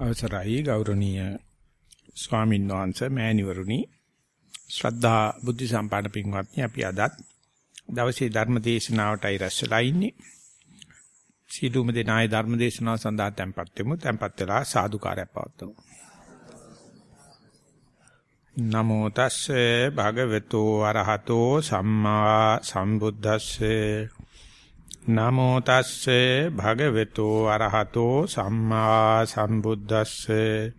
අවසරයි ගෞරවනීය ස්වාමීන් වහන්සේ මෑණිවරුනි. ශ්‍රද්ධා බුද්ධ සම්පන්න පින්වත්නි අපි අදත් දවසේ ධර්ම දේශනාවටයි රැස්ලා ඉන්නේ. සීලුම දෙනායි ධර්ම දේශනාව සඳහා tempත් වෙමු. tempත් වෙලා සාදුකාරයක් පවත්වමු. නමෝ තස්සේ භගවතු අරහතෝ සම්මා සම්බුද්දස්සේ. නමෝ තස්සේ භගවතු අරහතෝ සම්මා සම්බුද්දස්සේ.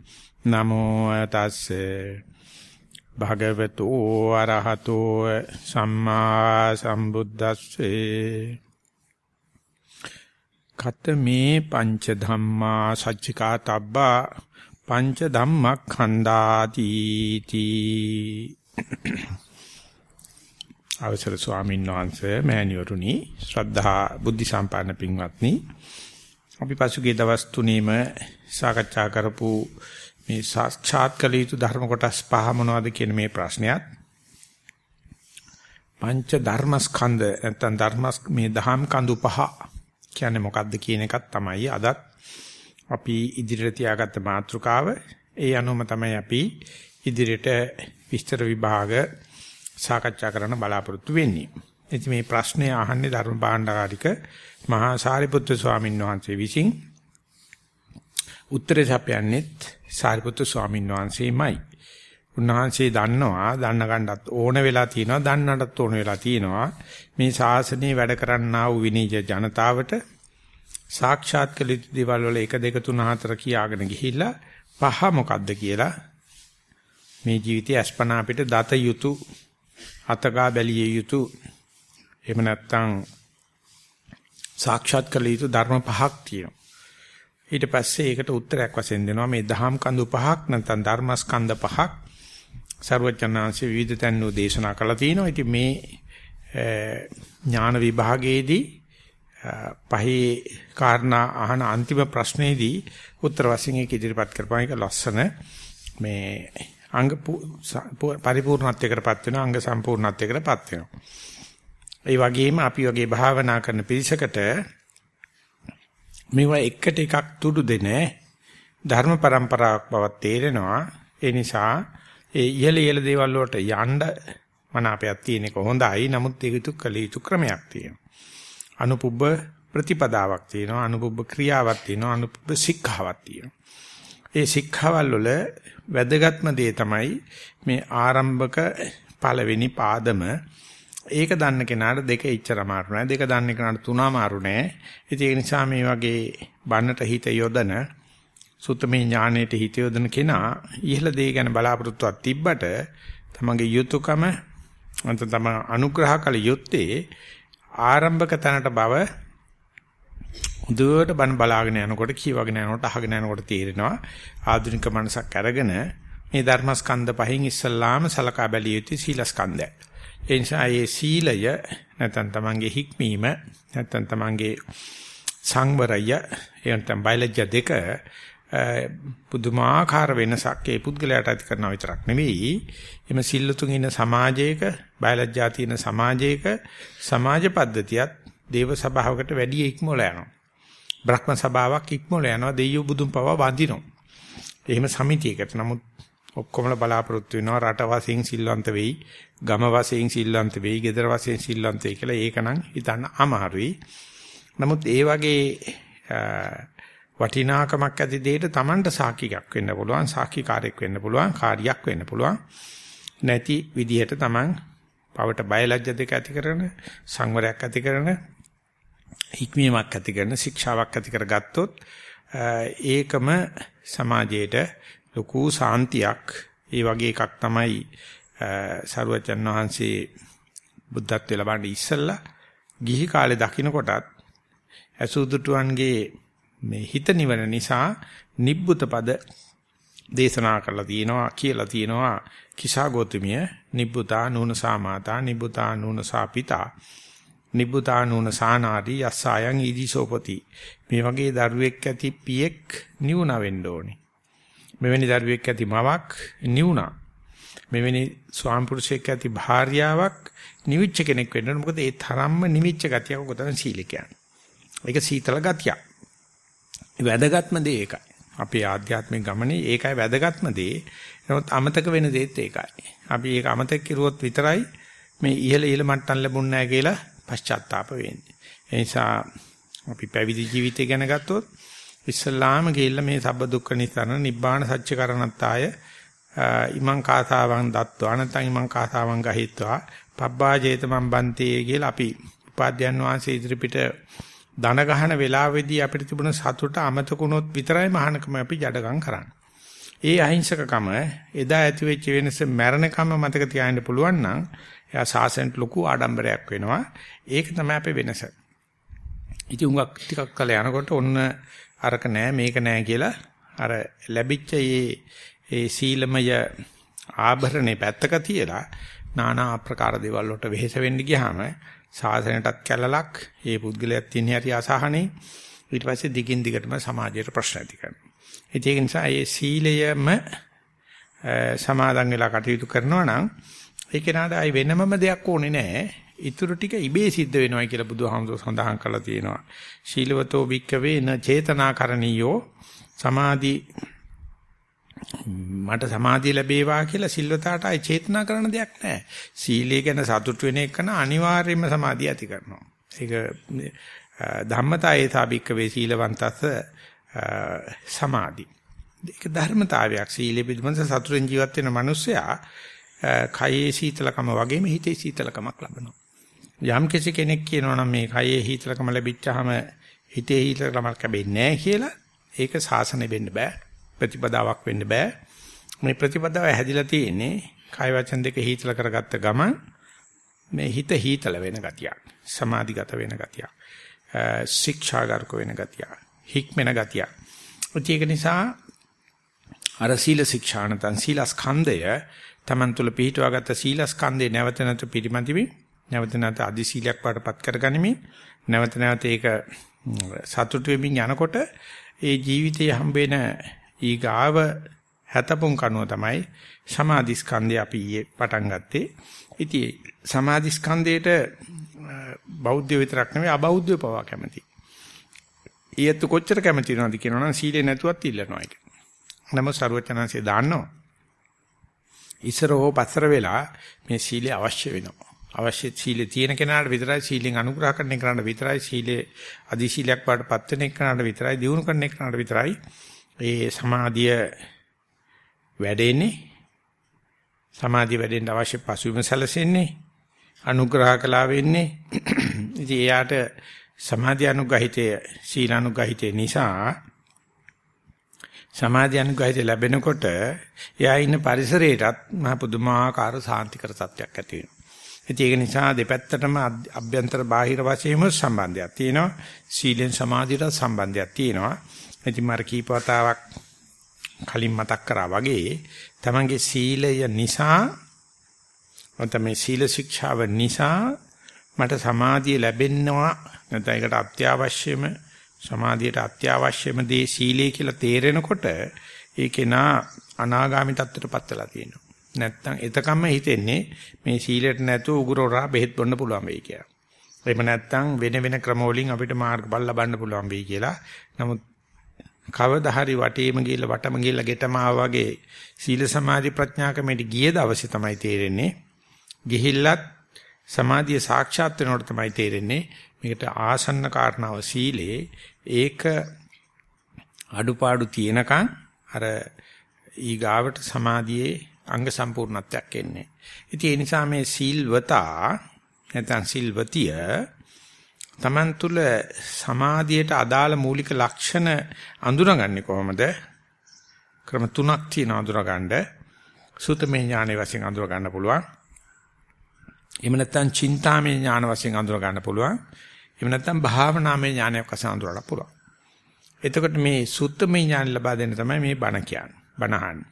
නමෝ තස්සේ භගවතු අරහතෝ සම්මා සම්බුද්දස්සේ. කතමේ පංච ධම්මා සච්චිකා තබ්බා පංච ධම්මක්ඛන්දාති තී අවසර ස්වාමීන් වහන්සේ මෑණිවරුනි ශ්‍රද්ධා බුද්ධ සම්පන්න පින්වත්නි. අපි පසුගිය දවස් තුනේම සාකච්ඡා කරපු මේ සාක්ෂාත් කළ යුතු ධර්ම කොටස් පහ මොනවද කියන මේ ප්‍රශ්නයත්. පංච ධර්මස්කන්ධ නැත්නම් ධර්මස් මේ දහම් කඳු පහ කියන්නේ මොකක්ද කියන එකත් තමයි අදත් අපි ඉදිරියට තියාගත්ත මාතෘකාව. ඒ අනුවම තමයි අපි ඉදිරියට විස්තර විභාග සාකච්ඡා කරන්න බලාපොරොත්තු වෙන්නේ. ඉතින් මේ ප්‍රශ්නය අහන්නේ ධර්ම භාණ්ඩාරික මහා සාරිපුත්‍ර ස්වාමීන් වහන්සේ විසින් උත්තරේ සපයන්නේත් සාරිපුත්‍ර ස්වාමීන් වහන්සේමයි. උන්වහන්සේ දන්නවා දන්න ගන්නත් ඕන වෙලා තියෙනවා දන්නටත් ඕන වෙලා තියෙනවා මේ ශාසනය වැඩ කරන්නා වූ විනීජ ජනතාවට සාක්ෂාත් කළ යුතු දේවල් වල 1 2 3 4 කියාගෙන ගිහිල්ලා පහ මොකද්ද කියලා මේ ජීවිතය අස්පනා අපිට දත යුතු අතගා බැලිය යුතු එහෙම නැත්නම් සාක්ෂාත් කළ යුතු ධර්ම පහක් තියෙනවා. ඊට පස්සේ ඒකට උත්තරයක් වශයෙන් දෙනවා මේ දහම් කඳු පහක් නැත්නම් ධර්මස්කන්ධ පහක් ਸਰවඥාන්සේ විවිධ තැන්වල දේශනා කළා තියෙනවා. ඉතින් මේ ඥාන විභාගයේදී පහේ කාරණා අහන අන්තිම ප්‍රශ්නේදී උත්තර වශයෙන් ඒක ඉදිරිපත් කරපුවා එක ලස්සන මේ අංග පරිපූර්ණත්වයකටපත් වෙනවා අංග සම්පූර්ණත්වයකටපත් වෙනවා. ඒ වගේම අපි වගේ භාවනා කරන පිරිසකට මේවා එකට එකක් තුඩු දෙන ධර්ම પરම්පරාවක් බවක් තේරෙනවා. ඒ නිසා ඒ ඉහළ ඉහළ දේවල් වලට යන්න මනාපයක් තියෙන එක හොඳයි. නමුත් ඒක යුතු කළ යුතු ක්‍රමයක් තියෙනවා. අනුපුබ්බ ප්‍රතිපදාවක් තියෙනවා. අනුපුබ්බ ක්‍රියාවක් තියෙනවා. අනුපුබ්බ සික්ඛාවක් තියෙනවා. ඒ සික්ඛාවල් වල වැදගත්ම දේ තමයි මේ ආරම්භක පළවෙනි පාදම. ඒක දන්න කෙනාට දෙක ඉච්චර අමාරු නෑ. දෙක දන්න කෙනාට තුන අමාරු නෑ. ඉතින් ඒ නිසා මේ වගේ බන්නට හිත යොදන සුත්තමේ ඥානෙට හිත යොදන කෙනා ඉහළ දේ ගැන බලාපොරොත්තුවක් තිබ්බට තමගේ යුතුයකම අන්ත තම අනුග්‍රහ කළ යුත්තේ ආරම්භක තැනට බව හොඳට බන් බලාගෙන යනකොට කියවගෙන යනකොට අහගෙන යනකොට තේරෙනවා ආධුනික මනසක් අරගෙන මේ ධර්මස්කන්ධ පහෙන් ඉස්සල්ලාම සලකා බැලිය යුතු සීලස්කන්ධය. ඒ නිසා මේ සීලය නැත්නම් තමන්ගේ හික්මීම නැත්නම් තමන්ගේ සංවරය එයන්තම් බයලජ්‍ය දෙක පුදුමාකාර වෙනසක් ඒ පුද්ගලයාට ඇති කරනවා විතරක් නෙවෙයි එම සිල්ලුතුන් ඉන්න සමාජයක බයලජ්‍යා තියෙන සමාජයක සමාජ පද්ධතියත් දේව සභාවකට වැඩි ඉක්මොල යනවා බ්‍රහ්ම සභාවක් ඉක්මොල යනවා දෙයියෝ බුදුන් පවා වඳිනවා. එහෙම සමිතියකට. නමුත් ඔක්කොමල බලාපොරොත්තු වෙනවා රට වශයෙන් සිල්වන්ත වෙයි, ගම වශයෙන් සිල්වන්ත වෙයි, ගෙදර වශයෙන් සිල්වන්ත වෙයි කියලා ඒකනම් හිතන්න අමාරුයි. නමුත් ඒ වගේ වටිනාකමක් ඇති දෙයක Tamanට සාක්ෂියක් වෙන්න පුළුවන්, සාක්ෂිකාරයක් වෙන්න පුළුවන්, කාර්යයක් වෙන්න පුළුවන්. නැති විදිහට Taman පවට බයලජ්‍ය දෙක ඇති කරන, සංවරයක් ඇති කරන හික්මීමක් ඇති කරන ශික්ෂාවක් ඇති කරගත්තොත් ඒකම සමාජයේට ලොකු සාන්තියක්. ඒ වගේ එකක් තමයි සරුවචන් වහන්සේ බුද්ධත්ව ලබන්න ඉස්සෙල්ලා ගිහි කාලේ දකින්න කොටත් අසුදුටුවන්ගේ මේ හිත නිවන නිසා නිබ්බුත පද දේශනා කරලා තියෙනවා කියලා තියෙනවා. කිසා ගෝතමිය නිබ්බුතා නූන සාමාතා නිබ්බුතා නූන සාපිතා නිබ්බුතානූන සානාදී යස්සයන් ඊදිසෝපති. මේ වගේ දරුවෙක් ඇති පියෙක් නිවුණ වෙන්න ඕනේ. මෙවැනි දරුවෙක් ඇති මවක් නිවුණා. මෙවැනි ස්වාම පුරුෂයෙක් ඇති භාර්යාවක් නිවිච්ච කෙනෙක් වෙන්න ඕනේ. මොකද ඒ තරම්ම නිවිච්ච ගතියක් කොතන සීල කියන්නේ. ඒක සීතල ගතියක්. වැදගත්ම දේ ඒකයි. අපේ ආධ්‍යාත්මික ගමනේ ඒකයි වැදගත්ම දේ. නමුත් අමතක වෙන දේත් ඒකයි. අපි ඒක අමතක කරුවොත් විතරයි මේ ඉහළ ඉහළ මට්ටම් ලැබුණ නැහැ කියලා පශ්චාත්තාප වෙන්නේ. ඒ නිසා අපි පැවිදි ජීවිතය ගැන ගත්තොත් ඉස්සල්ලාම ගිහිල්ලා මේ සබ්බ දුක්ඛ නිසරණ නිබ්බාන සත්‍ය කරණත්තාය ඉමං කාසාවන් දත්වා නැත්නම් ඉමං කාසාවන් ගහිත්වා පබ්බා ජේතමන් බන්තේ කියලා අපි උපාධ්‍යයන් වහන්සේ ඉදිරිපිට දන ගහන වෙලාවේදී අපිට තිබුණ සතුට අමතකුණොත් විතරයි මහානකම අපි ජඩගම් කරන්නේ. ඒ අහිංසකකම එදා ඇති වෙච්ච වෙනස මරණකම මතක තියාගන්න පුළුවන් නම් එයා සාසනට ලොකු ආඩම්බරයක් වෙනවා. ඒක තමයි අපේ වෙනස. ඉතින් උඟක් ටිකක් කල යනකොට ඔන්න අරක නෑ මේක නෑ කියලා අර ලැබිච්ච ඒ ඒ සීලමය ආභරණේ පැත්තක තියලා নানা ආකාර දේවල් වලට වෙහෙස වෙන්න ගියාම සාසනයටත් කැලලක් ඒ පුද්ගලයාත් තියෙන හැටි අසහනේ ඊට පස්සේ දිගින් දිගටම සමාජයට ප්‍රශ්න ඇති කරනවා. ඒක නිසා මේ සීලයම සමාදන් වෙලා කටයුතු කරනවා නම් ඒක නාද අය වෙනමම දෙයක් ඕනේ නැහැ. ඊටු ටික ඉබේ සිද්ධ වෙනවා කියලා බුදුහාමුදුර සඳහන් කරලා තියෙනවා. ශීලවතෝ භික්කවේ න චේතනාකරණීයෝ සමාධි මට සමාධිය ලැබේවා කියලා සිල්වතාට අය චේතනා කරන දෙයක් නැහැ. සීලය ගැන සතුට වෙන එක අනිවාර්යයෙන්ම සමාධිය ඇති කරනවා. ඒක ධම්මතායේ සාබික්ක වේ සීලවන්තස්ස සමාධි. ඒක ධර්මතාවයක්. සීලෙ පිළිබඳ සතුටෙන් ජීවත් වෙන මිනිස්සයා කයේ සීතලකම වගේම හිතේ සීතලකමක් ලබනවා. යම් කෙනෙක් කියනවා නම් මේ කයේ හීතලකම ලැබිච්චාම හිතේ හීතලකමක් ලැබෙන්නේ නැහැ කියලා ඒක සාසනෙ වෙන්න බෑ. ප්‍රතිපදාවක් වෙන්න බෑ. මේ ප්‍රතිපදාව හැදිලා තියෙන්නේ කය වචන දෙක හීතල කරගත්ත ගමන් මේ හිත හීතල වෙන ගතියක්. සමාධිගත වෙන ගතියක්. ශික්ෂාගාරක වෙන ගතියක්. හික්මෙන ගතියක්. ඒක නිසා අර සීල ශික්ෂා නැත්නම් සීලස්කන්ධය තමන් තුළ පිහිටුවාගත්ත සීලස්කන්ධේ නැවත නැවත පිරිමැදිමි නැවත නැවත අදි සීලයක් වඩපත් කරගනිමි නැවත නැවත ඒක සතුට වෙමින් යනකොට ඒ ජීවිතයේ හම්බෙන ඊගාව හැතපොන් කනුව තමයි සමාධි ස්කන්ධය අපි ඊයේ පටන් ගත්තේ. ඉතින් සමාධි ස්කන්ධයට බෞද්ධ විතරක් නෙවෙයි අබෞද්ධ පවා කැමති. ඊයත් කොච්චර කැමති වෙනවද කියනවනම් සීලේ නැතුවත් ඉල්ලනවා ඒක. නම ਸਰවචනanse දාන්නවා. ඉස්සර හෝ පස්සර වෙලා මේ සීලය අවශ්‍ය වෙනවා. අවශ්‍ය සීලේ තියෙන කෙනාට විතරයි සීලෙන් අනුග්‍රහ කරන කෙනාට විතරයි සීලේ අදි සීලයක් පාටපත් වෙන කෙනාට විතරයි දිනු කරන කෙනාට විතරයි ඒ සමාධිය වැඩෙන්නේ සමාධිය වැඩෙන්න අවශ්‍ය පසුබිම සැලසෙන්නේ අනුග්‍රහ කළා වෙන්නේ ඉතින් එයාට සමාධි අනුගහිතය සීල අනුගහිතය නිසා සමාධි අනුගහිතය ලැබෙනකොට එයා ඉන්න පරිසරයටත් මහ පුදුමාකාර සාන්තිකර තත්ත්වයක් ඇති වෙනවා. ඒක නිසා දෙපැත්තටම අභ්‍යන්තර බාහිර වශයෙන්ම සම්බන්ධයක් තියෙනවා. සීලෙන් සමාධියට සම්බන්ධයක් තියෙනවා. ඉතින් මාර කීපවතාවක් කලින් මතක් කරා වගේ තමන්ගේ සීලය නිසා නැත්නම් මේ සීල ශික්ෂාව නිසා මට සමාධිය ලැබෙනවා නැත්නම් ඒකට අත්‍යවශ්‍යම සමාධියට අත්‍යවශ්‍යම දේ සීලය කියලා තේරෙනකොට ඒකේ නා අනාගාමි තත්ත්වයටපත් වෙලා තියෙනවා. නැත්නම් එතකම්ම හිතෙන්නේ මේ සීලයට නැතුව උගුරෝරා බෙහෙත් බොන්න පුළුවන් වෙයි කියලා. එහෙම නැත්නම් වෙන වෙන ක්‍රම වලින් අපිට මාර්ගඵල ලබන්න පුළුවන් වෙයි කියලා. නමුත් කවදා හරි වටේම ගිහලා වටම ගිහලා ගෙටම වගේ සීල සමාධි ප්‍රඥා කමෙට ගිය දවසේ තමයි තේරෙන්නේ ගිහිල්ලත් සමාධිය සාක්ෂාත් වෙනකොට තමයි තේරෙන්නේ මේකට ආසන්න කාරණාව සීලේ ඒක අඩුපාඩු තියෙනකන් අර ඊගාවට සමාධියේ අංග සම්පූර්ණත්වයක් එන්නේ. ඉතින් ඒ නිසා මේ සීල්වතා නැත්නම් සිල්වතිය Taman තුල සමාධියට අදාළ මූලික ලක්ෂණ අඳුනගන්නේ කොහොමද? ක්‍රම තුනක් තියෙනවා අඳුනගන්න. සුතමේ ඥානෙ වශයෙන් අඳුර ගන්න පුළුවන්. එහෙම නැත්නම් චින්තාමේ ඥාන වශයෙන් අඳුර ගන්න පුළුවන්. එහෙම නැත්නම් භාවනාමේ ඥානයක් වශයෙන් අඳුර ගන්න පුළුවන්. එතකොට මේ සුත්තමේ ඥාන ලබා දෙන්න තමයි මේ බණ කියන්නේ. බණ අහන්නේ.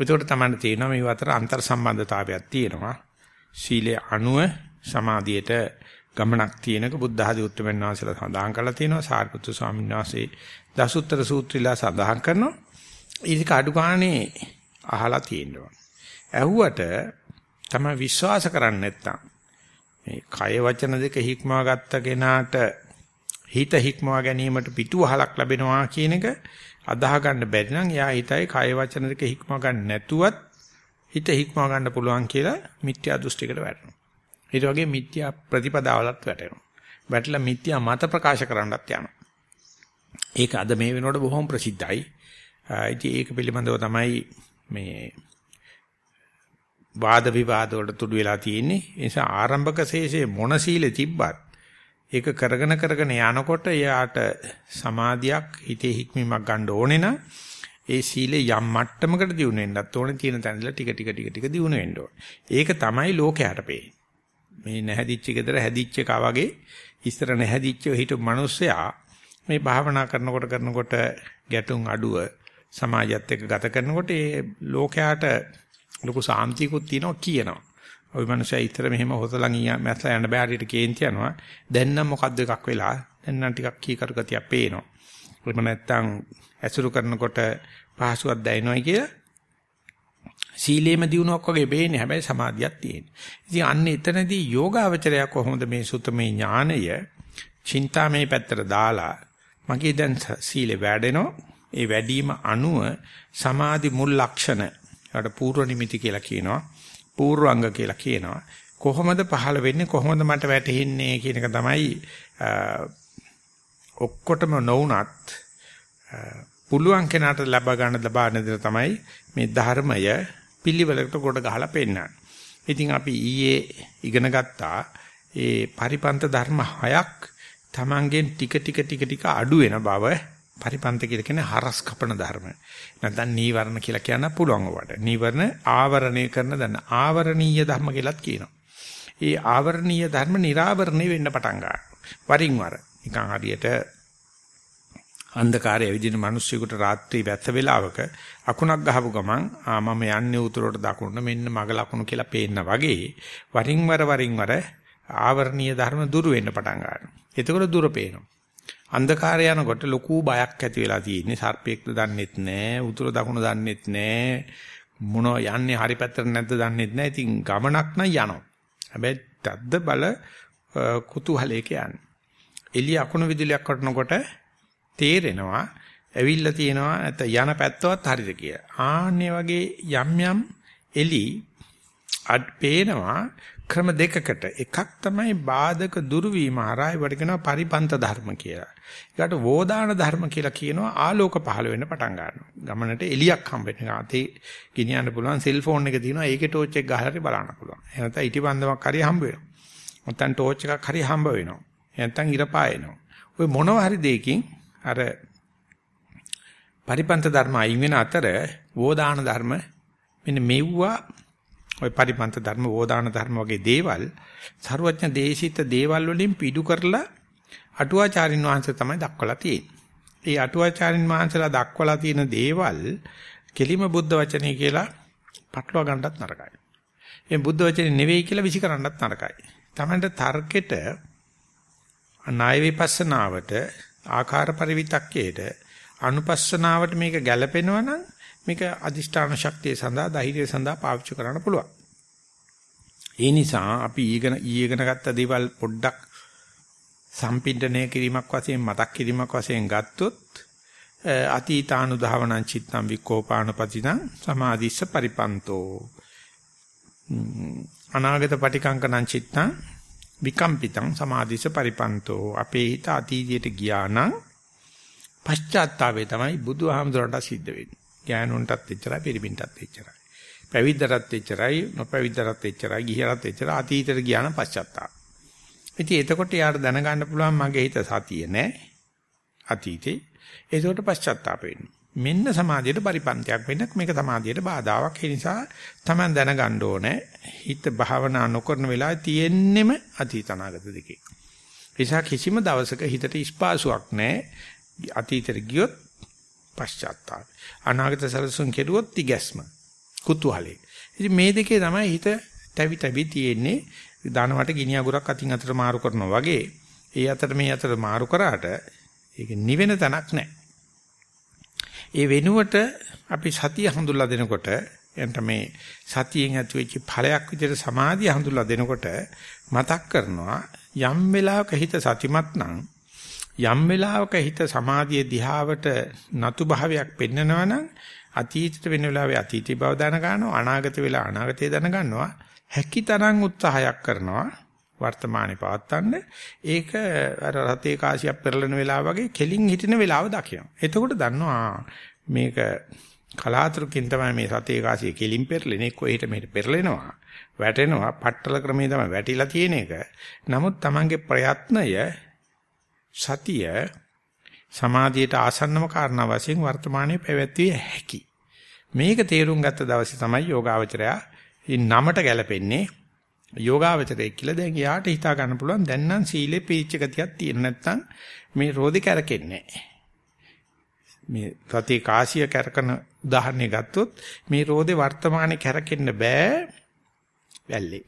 එතකොට තමයි තේරෙනවා මේ අතර අන්තර් සම්බන්ධතාවයක් තියෙනවා. සීලේ අණුව සමාධියට ගමනක් තියෙනක බුද්ධ ආදී උත්තරමන් වහන්සේලා සඳහන් කරලා තියෙනවා සාරිපුත්තු ස්වාමීන් වහන්සේ දසුත්තර සූත්‍රයලා සඳහන් කරනවා ඒක අඩු ගානේ අහලා තියෙනවා ඇහුවට තමයි විශ්වාස කරන්නේ නැත්තම් මේ කය වචන දෙක හික්මවා ගත්ත කෙනාට හිත හික්මවා ගැනීමට පිටුවහලක් ලැබෙනවා කියන එක අදාහ ගන්න බැරි නම් එයා හිතයි කය වචන දෙක හික්ම ගන්න නැතුවත් හිත හික්ම ගන්න පුළුවන් කියලා මිත්‍යා දෘෂ්ටිකට වැටෙනවා. ඊට වගේ මිත්‍යා ප්‍රතිපදාවලත් වැටෙනවා. වැටලා මිත්‍යා මත ප්‍රකාශ කරන්නත් යනවා. ඒක අද මේ වෙනකොට බොහොම ප්‍රසිද්ධයි. ඉතින් ඒක පිළිබඳව තමයි මේ වාද විවාද වලට තුඩු වෙලා තියෙන්නේ. ඒ නිසා ආරම්භක ශේෂයේ මොන සීලෙ තිබ්බත් ඒක කරගෙන කරගෙන යනකොට එයාට සමාධියක් හිතේ හික්මීමක් ගන්න ඕනේ නම් ඒ සීලේ යම් මට්ටමකට දියුණු වෙන්නත් ඕනේ තියෙන තැනදලා ටික ටික ටික ටික දියුණු වෙන්න ඕනේ. ඒක තමයි ලෝකයට පේන්නේ. මේ නැහැදිච්ච ගෙදර හැදිච්ච එකා වගේ ඉස්තර නැහැදිච්ච හිටු මිනිස්සයා මේ භාවනා කරනකොට කරනකොට ගැටුම් අඩුව සමාජයත් එක්ක ගත කරනකොට ඒ ලෝකයට ලොකු සාන්තියකුත් තියෙනවා කියනවා. ওই මනුස්සයා ඉතර මෙහෙම හොසලන් මැස්ලා යන්න බෑ හරියට කේන්ති යනවා. දැන් නම් මොකද්ද එකක් වෙලා? දැන් නම් ටිකක් කීකරු ගතියක් පේනවා. එහෙම නැත්තම් ඇසුරු කරනකොට පහසුවක් දැනෙනවා කියලා සීලේම දිනුවක් වගේ බේන්නේ හැබැයි සමාධියක් තියෙන. ඉතින් අන්න එතනදී යෝගාවචරය කොහොමද මේ සුතමේ ඥානය චින්තාමේ පැත්තට දාලා මගේ දැන් සීලේ වැඩෙනවා. ඒ වැඩිම අනුව සමාධි මුල් ලක්ෂණ ඒකට පූර්ව නිමිති කියලා කියනවා. පූර්වංග කියලා කියනවා. කොහොමද පහළ වෙන්නේ කොහොමද මට වැටහෙන්නේ කියන එක තමයි ඔක්කොටම නොඋනත් පුළුවන් කෙනාට ලබා ගන්න ලබා ගන්න තමයි මේ ධර්මය පිළිවෙලකට කොට ගහලා පෙන්නන්නේ. ඉතින් අපි ඊයේ ඉගෙන ගත්තා ඒ පරිපන්ත ධර්ම හයක් Tamangen ටික ටික ටික ටික අඩු වෙන බව පරිපන්ත කියලා කියන්නේ හරස් කපන ධර්ම. නැත්නම් නීවරණ කියලා කියන්න පුළුවන් වට. නීවරණ ආවරණය කරන දන්න ආවරණීය ධර්ම කියලාත් කියනවා. ඒ ආවරණීය ධර්ම निराවරණය වෙන්න පටන් ගන්නවා. වරින් වර. නිකන් හරියට අන්ධකාරයේ විදින මිනිස්සුෙකුට රාත්‍රී වැස්ස වෙලාවක අකුණක් ගහපු ගමන් ආ මම යන්නේ උතුරට දකුණට මෙන්න මග ලකුණු කියලා පේන්න වගේ වරින් වර වරින් වර ආවරණීය ධර්ම දුර වෙන්න පටන් ගන්නවා. එතකොට දුර පේනවා. අන්ධකාරය යනකොට ලොකු බයක් ඇති වෙලා තියෙන්නේ. සර්පෙක්ද දන්නෙත් නැහැ උතුර දකුණ දන්නෙත් නැහැ මොන යන්නේ හරි පැත්තට නැද්ද දන්නෙත් නැහැ ඉතින් ගමනක් නම් යනවා. හැබැයි තද්ද බල කුතුහලයක යන්නේ. එළිය අකුණු විදුලියක් වටනකොට තේරෙනවා ඇවිල්ලා තියෙනවා නැත්නම් යන පැත්තවත් හරිද කියලා. ආන්නේ වගේ යම් යම් එලි අඩ් පේනවා ක්‍රම දෙකකට. එකක් තමයි බාධක දුරු වීම හරහා ඒවට කියනවා පරිපන්ත ධර්ම කියලා. ඊට වෝදාන ධර්ම කියලා කියනවා ආලෝක පහළ වෙන්න පටන් ගන්නවා. ගමනට එලියක් හම්බෙන්න. අතේ ගෙනියන්න පුළුවන් සෙල් ෆෝන් එක තියෙනවා. ඒකේ ටෝච් එක ගහලා හරි බලන්න පුළුවන්. එහෙම නැත්නම් ඉටිපන්දමක් හරි හම්බ වෙනවා. නැත්නම් ටෝච් එකක් හරි හම්බ වෙනවා. නැත්නම් ඉර පායනවා. ওই මොනවා හරි දෙයකින් අර පරිපන්ත ධර්ම අයින් වෙන අතර වෝදාන ධර්ම මෙන්න මෙව්වා ওই පරිපන්ත ධර්ම වෝදාන ධර්ම වගේ දේවල් ਸਰවඥ දේශිත දේවල් වලින් පිටු කරලා අටුවාචාරින් වහන්සේ තමයි දක්වලා තියෙන්නේ. ඒ අටුවාචාරින් වහන්සේලා දක්වලා තියෙන දේවල් කෙලිම බුද්ධ වචනේ කියලා පටලවා ගන්නත් නරකයි. මේ බුද්ධ වචනේ නෙවෙයි කියලා විසි කරන්නත් නරකයි. තමන්ට තර්කෙට ණය විපස්සනාවට ආකාර පරිවිතක්කේට අනුපස්සනාවට මේක ගැළපෙනවා නම් මේක අදිෂ්ඨාන ශක්තිය සඳහා ධෛර්යය සඳහා පාවිච්චි කරන්න පුළුවන්. ඒ නිසා අපි ඊගෙන ඊගෙන ගත්ත දේවල් පොඩ්ඩක් සම්පින්ඩණය කිරීමක් වශයෙන් මතක් කිරීමක් වශයෙන් ගත්තොත් අතීතානුධාවනං චිත්තං විකෝපානපතිනං සමාධිස්ස පරිපන්තෝ අනාගත පටිකංකනං චිත්තං විකම්පිතං සමාධිස්ස පරිපන්තෝ අපේ හිත අතීතයට ගියා නම් පශ්චාත්තාපේ තමයි බුදුහාමුදුරන්ට සිද්ධ වෙන්නේ ගෑනුන්ටත් එච්චරයි පිරිමින්ටත් එච්චරයි. පැවිද්දටත් එච්චරයි නොපැවිද්දටත් එච්චරයි ගිහියටත් එච්චරයි අතීතයට ගියා නම් පශ්චාත්තාප. ඉතින් එතකොට යාට දැනගන්න පුළුවන් මගේ හිත සතිය නෑ අතීතේ. ඒකට පශ්චාත්තාප වෙන්නේ. මෙන්න සමාධියට පරිපන්තයක් වෙන්න මේක සමාධියට බාධාවක්. ඒ නිසා තමයි දැනගන්න ඕනේ හිත භාවනා නොකරන වෙලාවේ තියෙන්නෙම අතීත අනාගත දෙකේ. නිසා කිසිම දවසක හිතට ස්පාසුවක් නැහැ. අතීතෙට ගියොත් පශ්චාත්තාප. අනාගත සැලසුම් කෙරුවොත් තිගැස්ම. කුතුහලේ. ඉතින් මේ දෙකේ තමයි හිත තැවි තැවි තියෙන්නේ. දානවට ගිනි අගුරක් අතින් අතට මාරු කරනවා වගේ. ඒ අතර මේ අතර මාරු කරාට ඒක නිවෙන තැනක් නැහැ. ඒ වෙනුවට අපි සතිය හඳුල්ලා දෙනකොට එන්ට මේ සතියෙන් ඇති වෙච්ච ඵලයක් විදිහට සමාධිය හඳුල්ලා දෙනකොට මතක් කරනවා යම් වෙලාවක හිත සතිමත් නම් යම් වෙලාවක හිත සමාධිය දිහාවට නතු භාවයක් පෙන්නනවා නම් අතීතයට වෙන වෙලාවේ අතීතී බව දැන ගන්නවා අනාගත වෙලා අනාගතය දැන ගන්නවා හැකිතරම් උත්සාහයක් කරනවා වර්තමානයේ පවත්තන්න ඒක අර රතේ කාසියක් පෙරලෙන වෙලාව වගේ කෙලින් හිටින වෙලාව දකිනවා. එතකොට දන්නවා මේක කලාතුරකින් තමයි මේ රතේ කාසිය කෙලින් පෙරලෙන්නේ කොහෙට මෙහෙට පෙරලෙනවා. වැටෙනවා පట్టල ක්‍රමයේ තමයි වැටිලා තියෙන එක. නමුත් Tamange ප්‍රයත්නය සතිය සමාධියට ආසන්නම කාරණා වශයෙන් වර්තමානයේ පැවැත්විය හැකි. මේක තේරුම් ගත්ත දවසේ තමයි යෝගාවචරය නමට ගැලපෙන්නේ යෝගාවචරය කියලා දැන් යාට හිතා ගන්න පුළුවන් දැන් නම් සීලේ පීච්ච ගතියක් තියෙන නැත්නම් මේ රෝදේ කැරකෙන්නේ මේ සතිය කාසිය කැරකන උදාහරණයක් ගත්තොත් මේ රෝදේ වර්තමානයේ කැරකෙන්න බෑ වැල්ලේ.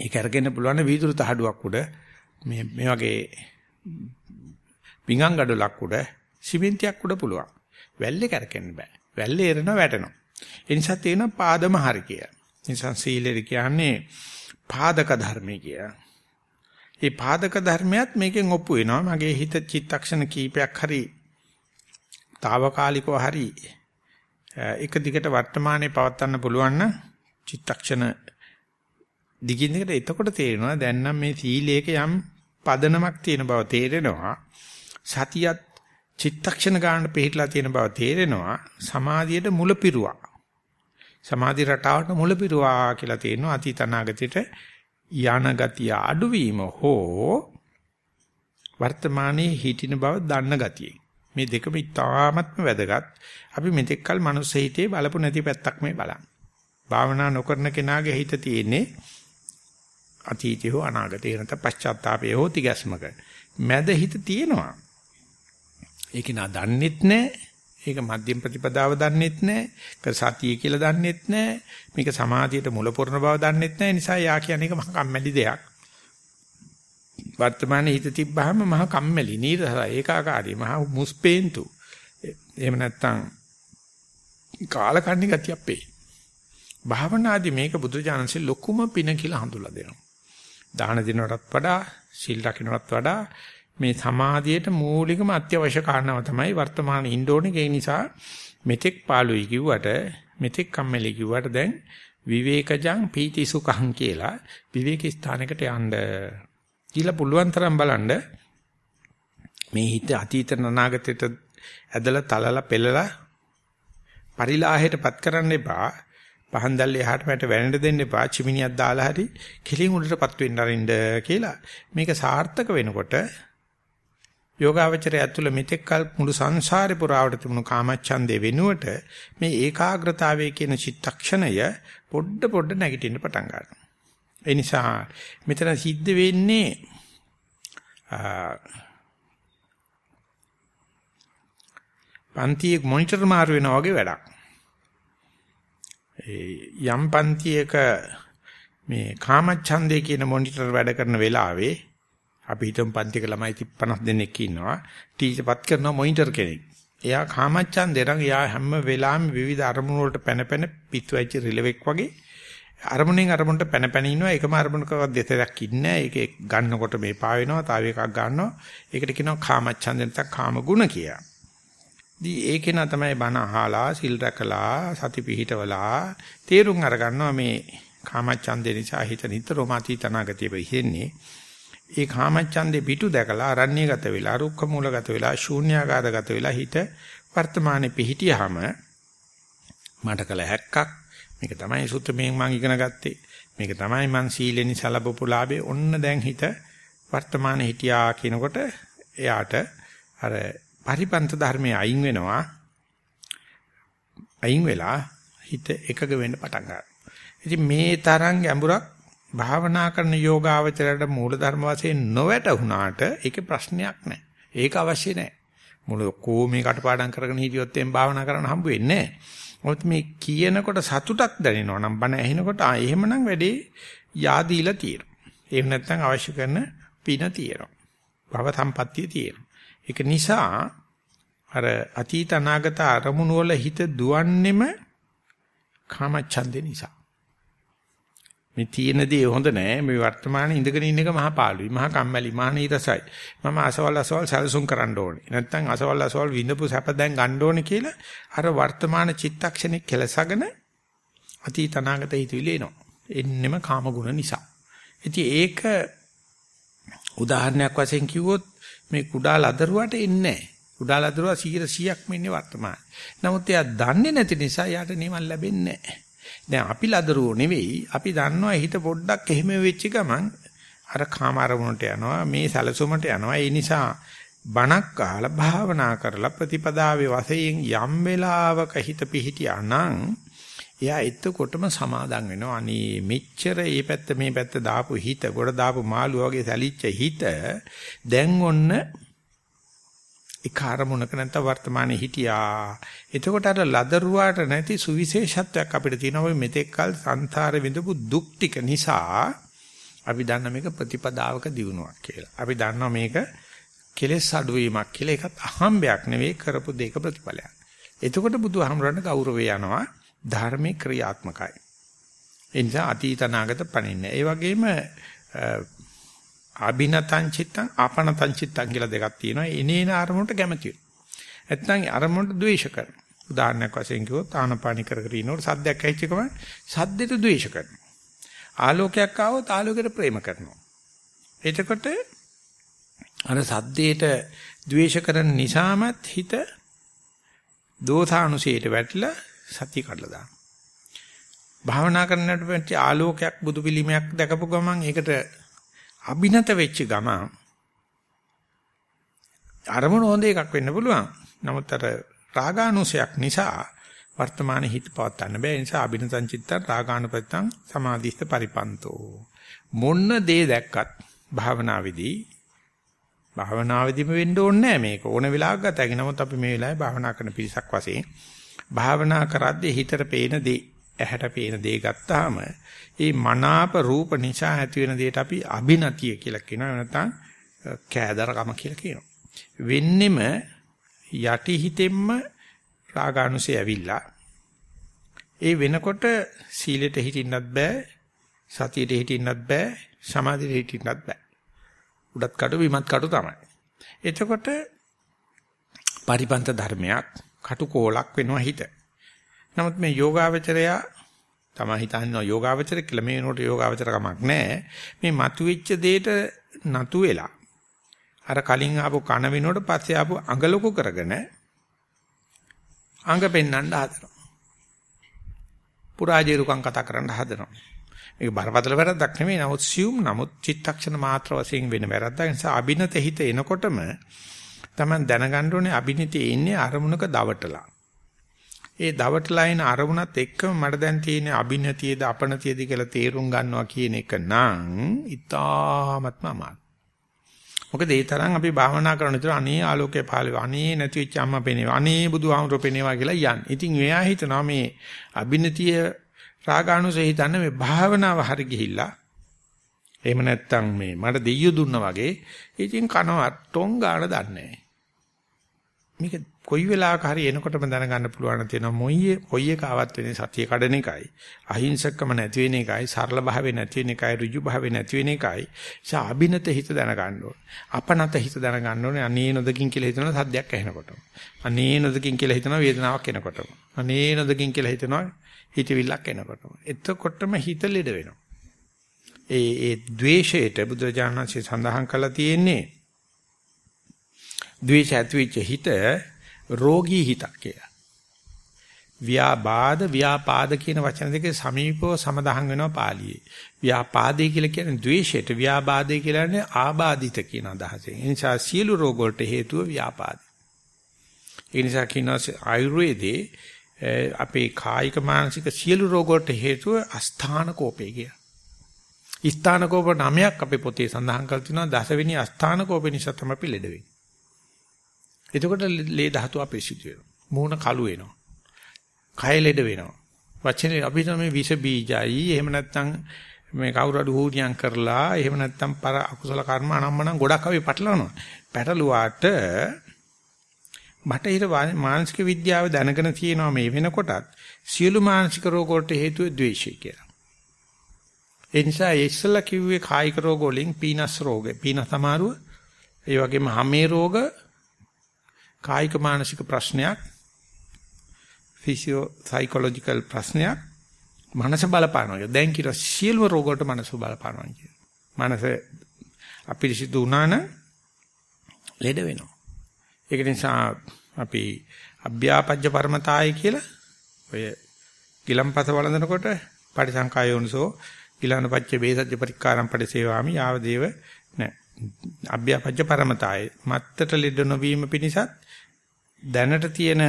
ඒ කැරකෙන්න පුළුවන් වීදුරු තහඩුවක් උඩ මේ මේ වගේ පිඟන් ගඩොලක් උඩ සිමෙන්තියක් උඩ පුළුවන්. වැල්ලේ කරකෙන්න බෑ. වැල්ලේ එරෙනවා වැටෙනවා. ඒ නිසා තේන පාදම හරිකය. නිසා සීලෙ කියන්නේ පාදක ධර්මය කියලා. මේ පාදක ධර්මයක් මේකෙන් ඔප්පු වෙනවා. මගේ හිත චිත්තක්ෂණ කීපයක් හරි తాවකාලිකව හරි එක දිගට වර්තමානයේ පවත්වන්න පුළුවන් නම් චිත්තක්ෂණ දිගින් දිගට එතකොට තේරෙනවා දැන් නම් මේ සීලයක යම් පදනමක් තියෙන බව තේරෙනවා සතියත් චිත්තක්ෂණ ගන්න පිළිහිලා තියෙන බව තේරෙනවා සමාධියට මුලපිරුවා සමාධි රටාවට මුලපිරුවා කියලා තේරෙනවා. අතීත අනාගතයට යන ගතිය අඩුවීම හෝ වර්තමානයේ හිටින බව දන්න ගතිය. මේ දෙකම ඉතාමත්ම වැදගත්. අපි මෙතෙක්කල් මනුස්ස හිතේ බලපු නැති පැත්තක් මේ බලන්න. භාවනා නොකරන කෙනාගේ හිත තියෙන්නේ අතීතය හෝ අනාගතය නැත්නම් පශ්චාත්තාපය හෝ තිගැස්මක. මැද හිත තියෙනවා. ඒක නා දන්නෙත් නැහැ. ඒක මධ්‍යම ප්‍රතිපදාව දන්නෙත් නැහැ. ඒක සතිය කියලා දන්නෙත් නැහැ. මේක සමාධියට මුල පුරන බව දන්නෙත් නැහැ. නිසා යා කියන්නේ මහ කම්මැලි දෙයක්. වර්තමානයේ හිත තිබ්බහම මහ කම්මැලි, නීරසයි, ඒකාකාරී, මහ මුස්පේන්තු. එහෙම නැත්නම් කාලකන්ණි ගතියක් අපේ. භාවනාදී මේක බුදුජානසෙ ලොකුම පින කියලා හඳුලා දෙනවා. දාන දෙනවටත් වඩා සිල් රකින්නටත් වඩා මේ සමාධියට මූලිකම අත්‍යවශ්‍ය කාරණාව තමයි වර්තමානයේ ඉන්න ඕනේ ඒ නිසා මෙතෙක් පාළුයි කිව්වට මෙතෙක් කම්මැලි කිව්වට දැන් විවේකජං පීති සුඛං කියලා විවේක ස්ථානයකට යන්න. කියලා පුළුවන් තරම් බලන්න මේ හිත අතීත අනාගතයට ඇදලා තලලා පෙළලා පරිලාහයටපත් කරන්න එපා. පහන් දැල්ලේ එහාට මට වැනෙන්න දෙන්න එපා චිමිනියක් දාලා හරි කෙලින් උඩටපත් වෙන්න අරින්න කියලා මේක සාර්ථක වෙනකොට යෝගාවචරය ඇතුළ මෙතෙක් කල මුළු සංසාරේ පුරාවට තිබුණු කාමච්ඡන්දේ වෙනුවට මේ ඒකාග්‍රතාවයේ කියන චිත්තක්ෂණය පොඩ පොඩ නැගිටින්න පටන් ගන්නවා. ඒ නිසා මෙතන සිද්ධ වෙන්නේ පන්තියේ මොනිටර් මාරු වෙනා වගේ වැඩක්. යම් පන්තියක මේ කාමච්ඡන්දේ කියන මොනිටර් වැඩ කරන වෙලාවේ අපි හිතමු පන්තික ළමයි 50 දෙනෙක් ඉන්නවා. ටීචර්පත් කරන මොනිටර් කෙනෙක්. එයා කාමච්ඡන්දේ නම් එයා හැම වෙලාවෙම විවිධ අරමුණු වලට පැන පැන පිටු වෙච්ච රිලෙවෙක් වගේ අරමුණෙන් අරමුණට පැන පැන ඉන්නවා. එකම අරමුණකවත් දෙතරක් ඉන්නේ ඒක ගන්නකොට මේ පා වෙනවා තව එකක් ගන්නවා. ඒකට කියනවා කාමච්ඡන්දේ නැත්නම් කාම ගුණ කියලා. දී ඒකේ නා තමයි බණ අහලා සිල් රැකලා සති පිහිටවලා තේරුම් අරගන්නවා මේ කාමච්ඡන්දේ නිසා හිත නිතරම අතීතනාගතිය වෙන්නේ ඒ කාමච්ඡන්දේ පිටු දැකලා අරණ්‍යගත වෙලා රුක්ක මූලගත වෙලා ශූන්‍යාකාරගත වෙලා හිත වර්තමානයේ පිහිටියාම මට කල හැක්කක්. මේක තමයි සුත්තමෙන් මම ඉගෙන ගත්තේ. මේක තමයි මං සීලෙනි සලබපු ලාභේ ඔන්න දැන් හිත වර්තමානයේ හිටියා කියනකොට එයාට අර පරිපන්ත ධර්මයේ අයින් වෙනවා. අයින් වෙලා හිත එකග වෙන්න පටන් ගන්නවා. ඉතින් මේ තරම් ගැඹුරක් භාවනා කරන යෝගාවචරයට මූල ධර්ම වශයෙන් නොවැටුණාට ඒකේ ප්‍රශ්නයක් නැහැ. ඒක අවශ්‍ය නැහැ. මුල කොහොමේ කටපාඩම් කරගෙන හිටියොත් එම් භාවනා කරන්න හම්බ වෙන්නේ නැහැ. මොකද මේ කියනකොට සතුටක් දැනෙනවා නම් බණ ඇහෙනකොට ආ එහෙමනම් වැඩේ yaadීලා තියෙනවා. එහෙම නැත්නම් අවශ්‍ය කරන පින තියෙනවා. භව සම්පත්තිය තියෙනවා. ඒක නිසා අර අතීත අනාගත අරමුණු වල හිත දුවන්නෙම කාමච්ඡන්දේ නිසා. මේ තියෙන දේ හොඳ නෑ. මේ වර්තමානයේ ඉඳගෙන ඉන්න එක මහා පාළුයි, මහා කම්මැලි, මහා නීරසයි. මම අසවල් අසවල් සැලසුම් කරන්න ඕනේ. නැත්තම් අසවල් අසවල් විඳපු සැප දැන් ගන්න ඕනේ කියලා අර වර්තමාන චිත්තක්ෂණේ කෙලසගෙන අතීත අනාගත හිතවිලි එනවා. එන්නෙම කාම ගුණ නිසා. ඉතින් ඒක උදාහරණයක් වශයෙන් කිව්වොත් මේ කුඩා ලදරුවට එන්නේ නැහැ. කුඩා ලදරුවා 100%ක්ම ඉන්නේ වර්තමානයේ. නමුත් එයා දන්නේ නැති නිසා යාට නිවන් ලැබෙන්නේ නැහැ. දැන් අපි ලදරුවෝ නෙවෙයි. අපි දන්නවා හිත පොඩ්ඩක් එහෙම වෙච්ච ගමන් අර කාම අරමුණට යනවා මේ සැලසුමට යනවා. ඒ නිසා බණක් අහලා භාවනා කරලා ප්‍රතිපදාවේ වශයෙන් යම් වෙලාවක හිත පිහිටියා නම් එයා එතකොටම සමාදම් වෙනවා. අනේ මෙච්චර මේ පැත්ත මේ පැත්ත දාපු හිත, ගොඩ දාපු මාළු වගේ සැලිච්ච හිත දැන් ඔන්න එක අරමුණක නැත්නම් වර්තමානයේ හිටියා. එතකොට අර ලදරුවාට නැති සුවිශේෂත්වයක් අපිට තියෙනවා මෙතෙක් කල සංසාරේ විඳපු දුක් ටික නිසා අපි දන්න මේක ප්‍රතිපදාවක දිනුවක් කියලා. අපි දන්නවා මේක කෙලෙස් අඩුවීමක් කියලා. ඒකත් අහම්බයක් නෙවෙයි කරපු දෙක ප්‍රතිඵලයක්. එතකොට බුදුහාමුදුරන්ට ගෞරවය යනවා ධර්මේ ක්‍රියාත්මකයි. ඒ නිසා අතීත අනාගත පණින්නේ. ඒ වගේම අභිනතං චිත්තං ආපනතං චිත්තං කියලා දෙකක් තියෙනවා. එනේන අරමුණට කැමති වෙනවා. නැත්නම් අරමුණට ද්වේෂ කරනවා. උදාහරණයක් වශයෙන් කිව්වොත් ආනපානි කර කර ඉනකොට සද්දයක් ඇහිච්ච ගමන් සද්දෙට ද්වේෂ කරනවා. ආලෝකයක් ආවොත් ආලෝකයට ප්‍රේම කරනවා. එතකොට අර සද්දේට ද්වේෂ කරන නිසාමත් හිත දෝසානුසයට වැටිලා සතිය කඩලා දානවා. භාවනා කරනකොට පස්සේ ආලෝකයක් බුදු පිළිමයක් දැකපු ගමන් ඒකට අභිනත වෙච්ච ගමන් අරමුණ හොඳ එකක් වෙන්න පුළුවන්. නමුත් අර රාගානුසයක් නිසා වර්තමානයේ හිත පවත්වන්න බෑ. ඒ නිසා අභිනතං චිත්තං රාගානුපත්තං සමාධිස්ත පරිපන්තෝ. මොන්න දේ දැක්කත් භාවනාවේදී භාවනාවේදීම වෙන්න ඕනේ නෑ මේක. ඕන වෙලාවක ගත හැකි. නමුත් අපි මේ වෙලාවේ භාවනා කරන පිරිසක් වශයෙන් භාවනා කරද්දී හිතට පේන දේ ඇහැට පේන දේ ගත්තාම ඒ මනාප රූප නිසා ඇති වෙන දෙයට අපි අභිනතිය කියලා කියනවා නැත්නම් කෑදරකම කියලා කියනවා. වෙන්නෙම යටි හිතෙන්ම රාගානුසය ඇවිල්ලා ඒ වෙනකොට සීලෙට හිටින්නත් බෑ සතියට හිටින්නත් බෑ සමාධියට හිටින්නත් බෑ උඩත් කටු බිමත් කටු තමයි එතකොට පරිපන්ත ධර්මයක් කටුකෝලක් වෙනවා හිත. නමුත් මේ යෝගාවචරයා තමයි හිතන්නේ යෝගාවචර කියලා මේ වෙනකොට යෝගාවචර කමක් නැහැ. මේ මතුවෙච්ච දෙයට නතු වෙලා අර කලින් ආපු කන වෙනකොට පස්සේ ආපු අඟ ලොකු කරගෙන අඟ පෙන්වන්න හදනවා. පුරාජේරුකම් කතා කරන්න හදනවා. මේක බරපතල වැරද්දක් නෙමෙයි. නමුත් සියුම් නමුත් චිත්තක්ෂණ මාත්‍ර වශයෙන් වෙන වැරද්දක්. ඒ නිසා අභිනත හිත එනකොටම Taman දැනගන්න ඕනේ අභිනිතේ ඉන්නේ අරමුණක දවටලා. ඒ දවටලා ඉන අරමුණත් එක්කම මට දැන් තියෙන අභිනතියද අපනතියද කියලා තේරුම් ගන්නවා කියන එක නම් ඉතාමත්ම අමාරුයි. මොකද ඒ තරම් අපි භාවනා කරන විතර අනේ ආලෝකය පහළ අනේ නැති වෙච්ච අම්මා පෙනේවා අනේ බුදුහාමුදුරුවෝ පෙනේවා කියලා යන්නේ. ඉතින් එයා හිතනවා මේ අභිනතිය රාගානුසය හිතන්නේ මේ භාවනාව හරි ගිහිල්ලා එහෙම නැත්තම් මේ මට දෙයියෝ දුන්නා වගේ ඉතින් කනවා ටොං ගාන දන්නේ මේක කොයි වෙලාවක හරි එනකොටම දැනගන්න පුළුවන් තියෙනවා මොයියේ කොයි එක ආවත් වෙන්නේ සතිය කඩන එකයි. අහිංසකම නැති වෙන එකයි සරල භාවය නැති වෙන එකයි ඍජු භාවය නැති වෙන එකයි. සාබිනත හිත දැනගන්න ඕනේ. අපනත හිත දැනගන්න ඕනේ. අනේ නොදකින් කියලා හිතනවා සද්දයක් ඇහෙනකොටම. අනේ නොදකින් කියලා හිතනවා වේදනාවක් එනකොටම. අනේ නොදකින් කියලා හිතනවා හිතවිල්ලක් එනකොටම. එතකොටම හිත ලෙඩ වෙනවා. ඒ ඒ द्वේෂයට බුදුරජාණන්සේ සඳහන් කළා තියෙන්නේ ද්වේෂ ඇතිවෙච්ච හිත රෝගී හිතක් කියලා. ව්‍යාබාධ ව්‍යාපාද කියන වචන දෙකේ සමීපව සමදහන් වෙනවා පාළියේ. ව්‍යාපාදේ කියලා කියන්නේ ද්වේෂයට ව්‍යාබාධේ කියලා කියන්නේ ආබාධිත කියන අදහසෙන්. ඒ නිසා සියලු රෝග වලට හේතුව ව්‍යාපාද. ඒ නිසා කියනවා ආයුර්වේදේ අපේ කායික මානසික සියලු රෝග වලට හේතුව අස්ථාන කෝපය කියලා. ස්ථාන කෝප නමයක් අපේ පොතේ සඳහන් කරලා තිනවා දසවෙනි අස්ථාන කෝප නිසා තමයි අපි ලෙඩ වෙන්නේ. එතකොට ලේ ධාතු අපිරිසිදු වෙනවා. මූණ කළු වෙනවා. කය ලෙඩ වෙනවා. වචනේ අපි තමයි විස බීජයි එහෙම නැත්නම් මේ කවුරු අඩු හුනියම් කරලා එහෙම නැත්නම් පර අකුසල කර්ම අනම්මනම් ගොඩක් අපි පටලවනවා. පැටලුවාට බටහිර මානසික විද්‍යාව දැනගෙන තියෙනවා මේ වෙනකොටත් සියලු මානසික රෝග වලට හේතුව ද්වේෂය කියලා. ඒ නිසා ඉස්සලා කිව්වේ කායික රෝග වලින් පීනස් රෝග, පීනස් සමාරුව, ඒ වගේම හැමේ රෝග කායික මානසික ප්‍රශ්නයක් ෆිසියෝ සයිකොලොජිකල් ප්‍රශ්නයක් මනස බලපානවා. දැන් කියන සියලුම රෝග වලට මනස බලපානවා කියන. මනස අපිරිසිදු වුණා නම් ලෙඩ වෙනවා. ඒක නිසා අපි අභ්‍යාපජ්ජ පරමතාය කියලා ඔය ගිලම්පත වළඳනකොට පරිසංකායෝනසෝ ගිලනපච්ච බේසජ්ජ පරික්කාරම් පරිසේවාමි යාව දේව නෑ අභ්‍යාපජ්ජ පරමතාය මත්තට ලෙඩ නොවීම පිණිසත් දැනට තියෙන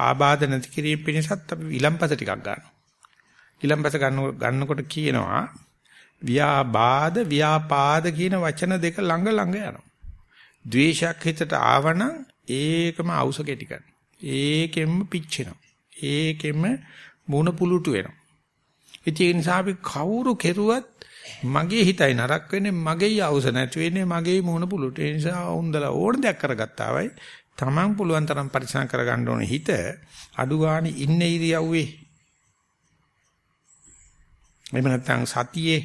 ආබාධ නැති කිරීම පිණිසත් අපි විලම්පත ටිකක් ගන්නවා. විලම්පත ගන්නකොට කියනවා ව්‍යාබාධ ව්‍යාපාද කියන වචන දෙක ළඟ ළඟ යනවා. ද්වේෂයක් හිතට ආවනම් ඒකම අවුස කෙටි කරනවා. ඒකෙම පිච්චෙනවා. ඒකෙම මුණ පුලුටු වෙනවා. ඒ නිසා අපි කවුරු කෙරුවත් මගේ හිතයි නරක වෙන්නේ මගේ අවුස නැති වෙන්නේ මගේ මුණ පුලුටු. ඒ නිසා උන්දලා ඕන දෙයක් කරගත්තා වයි Taman පුළුවන් තරම් පරිසම් කරගන්න ඕනේ හිත අඩු ගානේ ඉන්න ඉරියව්වේ එහෙම නැත්නම් සතියේ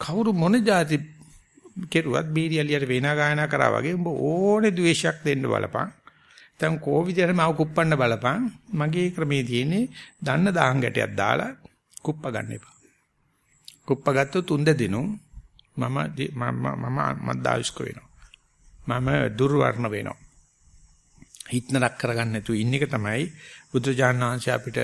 කවුරු මොන જાති කෙරුවත් බීරියලියට වේනා ගායනා කරා වගේ උඹ ඕනේ ද්වේෂයක් දෙන්න බලපන්. දැන් කොවිදයට මව කුප්පන්න බලපන්. මගේ ක්‍රමේ තියෙන්නේ දන්න දාහන් ගැටයක් දාලා කුප්ප ගන්න එපා. කුප්ප ගත්තොත් උන්ද දිනු මම මම මම දායුෂ්ක වෙනවා. මම දුර්වර්ණ වෙනවා. හිටනක් කරගන්න නැතුව ඉන්න එක තමයි බුදුජානන වහන්සේ අපිට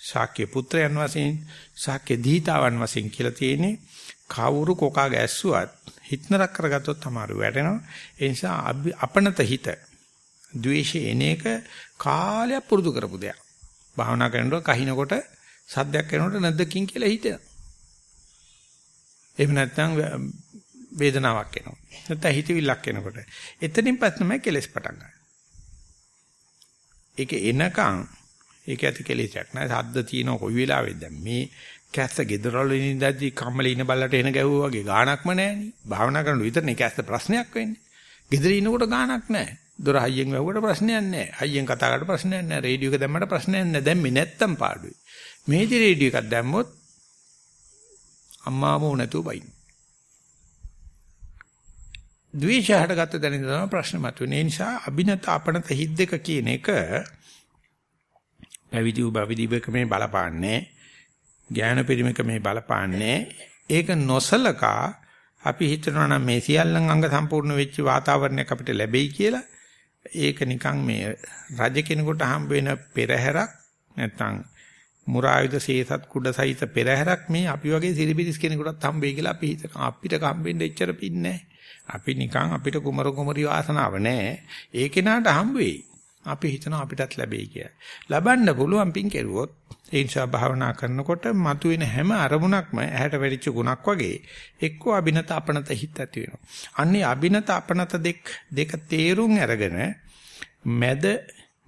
ශාක්‍ය පුත්‍රයන් වශයෙන් ශාක්‍ය දීතාවන් වශයෙන් කියලා තියෙන්නේ කවුරු කොකා ගැස්සුවත් හිටනක් කරගත්තොත් තමයි වැටෙනවා. ඒ නිසා අපනත හිත ද්වේෂය එන එක කාලයක් පුරුදු කරපු දෙයක්. භාවනා කරනකොට කහිනකොට සද්දයක් කරනකොට නැද්දකින් කියලා හිතෙනවා. එහෙම නැත්නම් වේදනාවක් එනවා. නැත්නම් හිතවිල්ලක් එනකොට. එතනින් පස්සේ තමයි කෙලස් පටන් ගන්න. ඒක එනකන් ඒක ඇති කෙලෙසක් නෑ. සද්ද තියෙන කොයි වෙලාවෙද දැන් මේ කැස්ස ගෙදරවල ඉඳද්දි කම්මලේ ඉන බල්ලට එන ගැහුවා වගේ ගාණක්ම නෑනේ. භාවනා කරනකොට විතරනේ කැස්ස ප්‍රශ්නයක් වෙන්නේ. ගෙදර ඉන්නකොට ගාණක් නෑ. දොර හයියෙන් වැහුවට ප්‍රශ්නයක් නෑ. හයියෙන් කතා කරලා ප්‍රශ්නයක් නෑ. රේඩියෝ එක දැම්මට ප්‍රශ්නයක් නෑ. දැම්මේ නැත්තම් පාඩුයි. මේජි රේඩියෝ එකක් දැම්මොත් අම්මාම නැතුව බයින්. ද්වේෂය හටගත්ත දැන ඉඳලා ප්‍රශ්න මතුවෙන. ඒ නිසා අභිනත අපනත හිත් දෙක කියන එක පැවිදි උපවිදිබක මේ බලපාන්නේ. ඥාන පරිමක මේ බලපාන්නේ. ඒක නොසලකා අපි හිතනවා නම් මේ සියල්ලන් අංග සම්පූර්ණ වෙච්ච වාතාවරණයක් අපිට ලැබෙයි කියලා. ඒක නිකන් මේ රජ කෙනෙකුට හම්බ වෙන පෙරහැරක් නැත්නම් මුරායුධ සේසත් කුඩ සහිත පෙරහැරක් මේ අපි වගේ සිරිබිරිස් කෙනෙකුටත් හම්බෙයි කියලා අපි හිතනවා අපිට හම්බෙන්න එච්චර පින්නේ අපි නිකන් අපිට කුමරු කුමරි වාසනාව නැහැ ඒ කෙනාට හම්බ වෙයි අපි හිතනවා අපිටත් ලැබෙයි කියලා. ලබන්න පුළුවන් පින් කෙරුවොත් ඒ නිසා භාවනා කරනකොට මතුවෙන හැම අරමුණක්ම ඇහැට වෙරිච්ච ගුණක් වගේ එක්කෝ අබිනත අපනත හිත ඇති වෙනවා. අන්නේ අබිනත අපනත දෙක දෙක තේරුම් අරගෙන මැද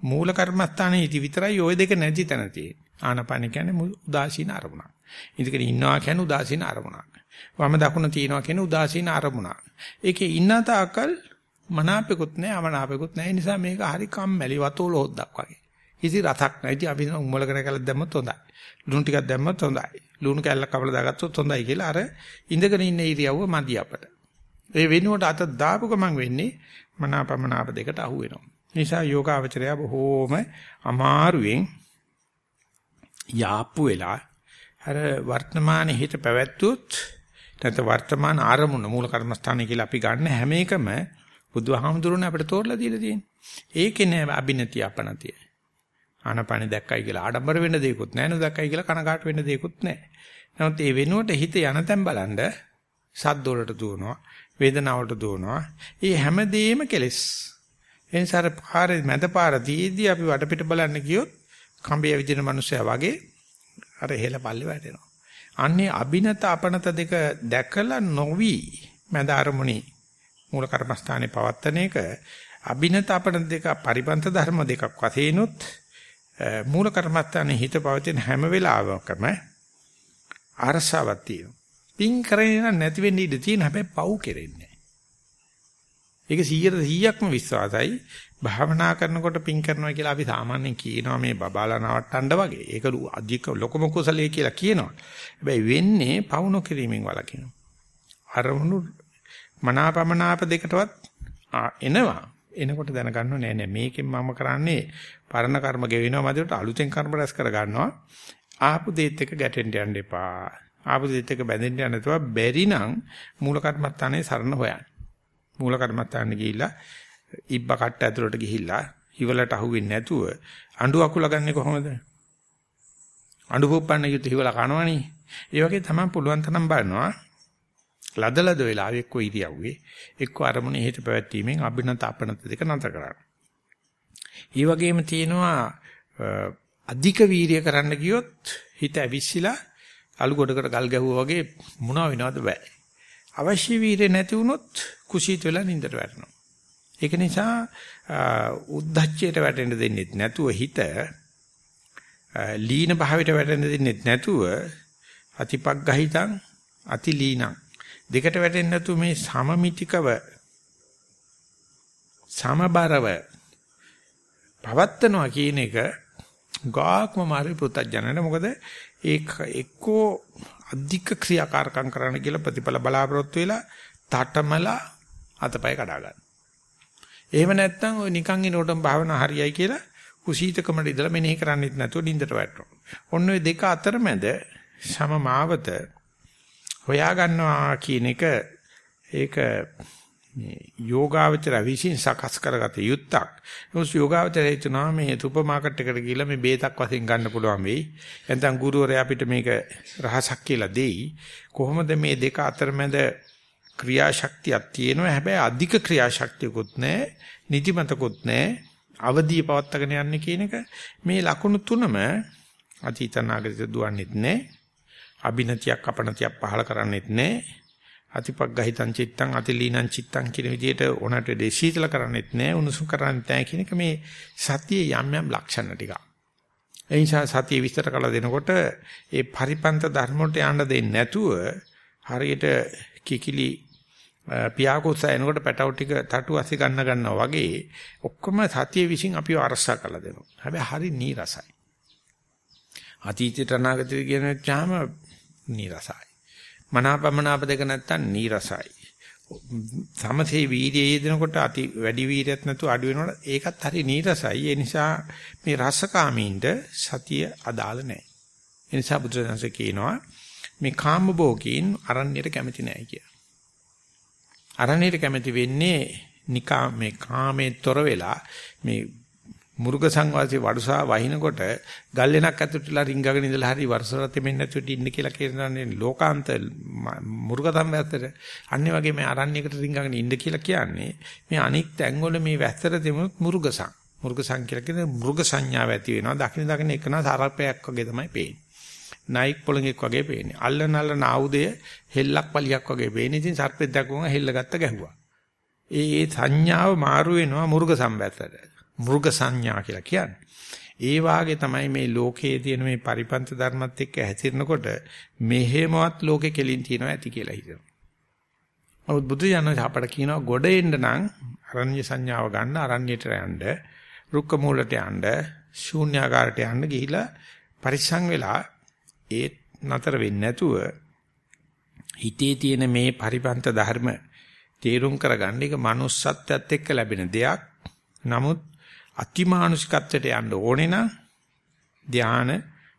මූල කර්මස්ථානයේ ඉති විතරයි ওই දෙක නැති තැන තියෙන්නේ. ආනපන කියන්නේ උදාසීන අරමුණක්. ඉතින් ඉන්නවා කියන්නේ උදාසීන අරමුණක්. වම දකුණ තියනවා කියන්නේ උදාසීන අරමුණක්. ඒකේ ඉන්න තාකල් මනාපෙකුත් නැහැ අමනාපෙකුත් නැහැ. ඒ නිසා මේක හරි කම්මැලි වතෝල හොද්දක් වගේ. කිසි රසක් නැහැ. ඉතින් අපි උම්මල කර කළා දැම්මත් හොඳයි. ලුණු ටිකක් දැම්මත් හොඳයි. ලුණු කැල්ලක් කපලා දාගත්තොත් හොඳයි කියලා අර ඉඳගෙන ඉන්න ඉරියව්ව මදි අපට. ඒ වෙනුවට අත දාපු ගමන් වෙන්නේ මනාපමනාප දෙකට අහු වෙනවා. නිසා යෝගාවචරය බොහෝම අමාරුවෙන් යාප්පු වෙලා අර වර්තමාන හිත පැවැත්වුවොත් නැත්නම් වර්තමාන ආරමුණ මූල කර්මස්ථානය කියලා අපි ගන්න හැම එකම බුදුහාමුදුරනේ අපිට තෝරලා දීලා තියෙන්නේ. ඒකේ නෑ අබිනතිය අපනතිය. ආනපන දැක්කයි කියලා ආඩම්බර වෙන්න දෙයක්වත් නෑ නෝ දැක්කයි කියලා කනකාට වෙන්න දෙයක්වත් නෑ. නමුත් ඒ වෙනුවට හිත යන තැන් බලන්න සද්ද වලට දුවනවා, වේදනාවට දුවනවා. මේ හැමදේම කෙලෙස්. එනිසා පාරේ මැද පාර දීදී අපි වටපිට බලන්න ගියොත් කම්බිය විදින මිනිස්සයා වගේ අර එහෙල පල්ලේ වැටෙනවා. අන්නේ අබිනත අපනත දෙක දැකලා නොවි මැද අරමුණේ මූල කර්මස්ථානේ පවත්තන එක අභිනත අපන දෙක පරිපන්ත ධර්ම දෙකක් වශයෙන්ුත් මූල කර්මස්ථානේ හිත පවතින හැම වෙලාවකම අරසාවක් තියෙනවා. පින් කරේ නැති වෙන්න ඉඩ තියෙන හැබැයි පව් කෙරෙන්නේ ඒක 100%ක්ම විශ්වාසයි. භාවනා කරනකොට පින් කරනවා කියලා අපි සාමාන්‍යයෙන් කියනවා මේ බබාලා නවට්ටන්න වගේ. ඒක අධික ලොකම කුසලයේ කියලා කියනවා. හැබැයි වෙන්නේ පවුන කිරීමෙන් වලකිනවා. අරමුණු මනාපමනාප දෙකටවත් එනවා. එනකොට දැනගන්නව නෑ නෑ මේකෙන් මම කරන්නේ පරණ කර්ම ගෙවෙනවා මැදට අලුතෙන් කර්ම රැස් කර ගන්නවා. ආපු දේත් එක ගැටෙන්න යන්න එපා. ආපු දේත් එක බැඳෙන්න යන්න නැතුව බැරි නම් මූල කර්මත්තානේ සරණ හොයන්න. මූල කර්මත්තාන්න ගිහිල්ලා ඉබ්බ කට්ට ඇතුළට ගිහිල්ලා හිවලට අහුවෙන්නේ නැතුව අඬු අකුල ගන්නේ කොහොමද? අඬු පුප්පන්න යුත් හිවල කනවනේ. ඒ වගේ තමයි පුළුවන් තරම් බලනවා. ලදලද වෙලාවෙ එක්ක ඉරියව්වේ එක්ක අරමුණේ හිත පැවැත්වීමෙන් අභිනත අපනත දෙක නතර කරන්න. ඒ වගේම තියෙනවා අධික වීරිය කරන්න ගියොත් හිත ඇවිස්සিলা අලු ගොඩකට ගල් ගැහුවා වගේ මොනවා වෙනවද බෑ. අවශ්‍ය වීරිය නැති වුණොත් කුසීත වෙලා නින්දට වැටෙනවා. ඒක නිසා උද්දච්චයට වැටෙන්න දෙන්නේ නැතුව හිත ලීන භාවයට වැටෙන්න දෙන්නේ නැතුව අතිපග්ගහිතං අතිලීනං දෙකට වැටෙන්නේ නැතුව මේ සමමිතිකව සමබරව පවත්තනවා කියන එක ගාක්ම මාරි පුතඥනට මොකද ඒක එක්කෝ අධික ක්‍රියාකාරකම් කරන්න කියලා ප්‍රතිඵල බලාපොරොත්තු වෙලා තටමලා අතපය කඩා ගන්න. එහෙම නැත්නම් ඔය නිකන් ඉනෝටම භාවනා හරියයි කියලා කුසීතකමට ඉඳලා මෙනෙහි කරන්නෙත් නැතුව නින්දට වැටෙනවා. ඔන්න ඔය දෙක අතරමැද සමමාවත හොයා ගන්නවා කියන එක ඒක මේ යෝගාවචර විශ්ින් සකස් කරගත යුත්තක්. මොකද යෝගාවචර හිතනවා මේ සුපර් මාකට් එකට ගිහලා මේ බේතක් වශයෙන් ගන්න පුළුවන් වෙයි. නැත්නම් ගුරුවරයා අපිට මේක රහසක් කියලා දෙයි. කොහොමද මේ දෙක අතරමැද ක්‍රියාශක්තියක් තියෙනවා. හැබැයි අධික ක්‍රියාශක්තියකුත් නැහැ. නිදිමතකුත් නැහැ. අවදිය පවත්වාගෙන යන්නේ කියන එක මේ ලකුණු තුනම අතීත නාගරික දුවන්නේත් නැහැ. අබිනතියක් අපනතියක් පහල කරන්නේත් නැහැ. අතිපග්ගහිතං චිත්තං අතිලීනං චිත්තං කියන විදිහට ඕනට දෙශීතල කරන්නේත් නැහැ. උණුසුම් කරන්නේත් නැහැ කියන එක මේ සතියේ යම් යම් ලක්ෂණ ටික. ඒ නිසා සතිය විස්තර කළ දෙනකොට ඒ පරිපන්ත ධර්ම වලට යන්න දෙන්නේ නැතුව හරියට කිකිලි පියාකුස්ස එනකොට පැටව ටික තටු අසි ගන්න ගන්නවා වගේ ඔක්කොම සතිය විසින් අපිව අරසා කරලා දෙනවා. හැබැයි හරි නීරසයි. අතීතයට අනාගතයට කියන චාම නීරසයි. මනාපමනාප දෙක නැත්තම් නීරසයි. සමසේ වීර්යය යෙදෙනකොට අති වැඩි වීර්යයක් නැතුව අඩු වෙනකොට ඒකත් හරි නීරසයි. ඒ නිසා මේ රසකාමීන්ට සතිය අදාළ නැහැ. ඒ නිසා බුදුරජාණන්සේ කියනවා මේ කාම භෝගීන් අරණ්‍යයට කැමති නැහැ කියලා. අරණ්‍යයට කැමති වෙන්නේ නිකා මේ කාමයෙන් තොර වෙලා මේ මුර්ග සංවාසී වඩුසා වහිනකොට ගල් වෙනක් ඇතුළටලා රිංගගෙන ඉඳලා හරි වර්ෂරත් මෙන්න ඇතුළට ඉන්න කියලා කියනනේ ලෝකාන්ත මුර්ග සම්වැත්තට අන්නේ වගේ මේ අරණ්‍යයකට රිංගගෙන ඉන්න කියලා කියන්නේ මේ අනික් තැන්වල මේ වැස්සට දෙමුත් මුර්ගසං මුර්ගසං කියලා කියන්නේ මෘග සංඥාව ඇති වෙනවා. දකින්න දකින්න එකන සරපයක් වගේ තමයි පේන්නේ. නයික් පොළඟෙක් වගේ පේන්නේ අල්ලන අල්ලන ආයුධය හෙල්ලක් පලියක් වගේ පේන්නේ ඉතින් සර්පෙක් දැක්වම හෙල්ල ගත්ත ගැහුවා ඒ සංඥාව මාරු වෙනවා මුර්ග සම්වැත්තට මෘග සංඥා කියලා කියන්නේ. ඒ වාගේ තමයි මේ ලෝකයේ තියෙන මේ පරිපන්ත ධර්මත් එක්ක හැසිරෙනකොට මෙහෙමවත් ලෝකෙ කෙලින් තියෙනවා ඇති කියලා හිතෙනවා. නමුත් බුදු දහම අපට කියනවා ගොඩ එන්න නම් අරණ්‍ය සංඥාව ගන්න අරණ්‍යයට යන්න, රුක්ක මූලට යන්න, ශූන්‍යාකාරයට යන්න ගිහිලා පරිස්සම් වෙලා ඒ නතර වෙන්නේ නැතුව හිතේ තියෙන මේ පරිපන්ත ධර්ම තේරුම් කරගන්න එක manussත්වයට එක්ක ලැබෙන දෙයක්. නමුත් අතිමානුෂිකත්වයට යන්න ඕනේ නම් ධාන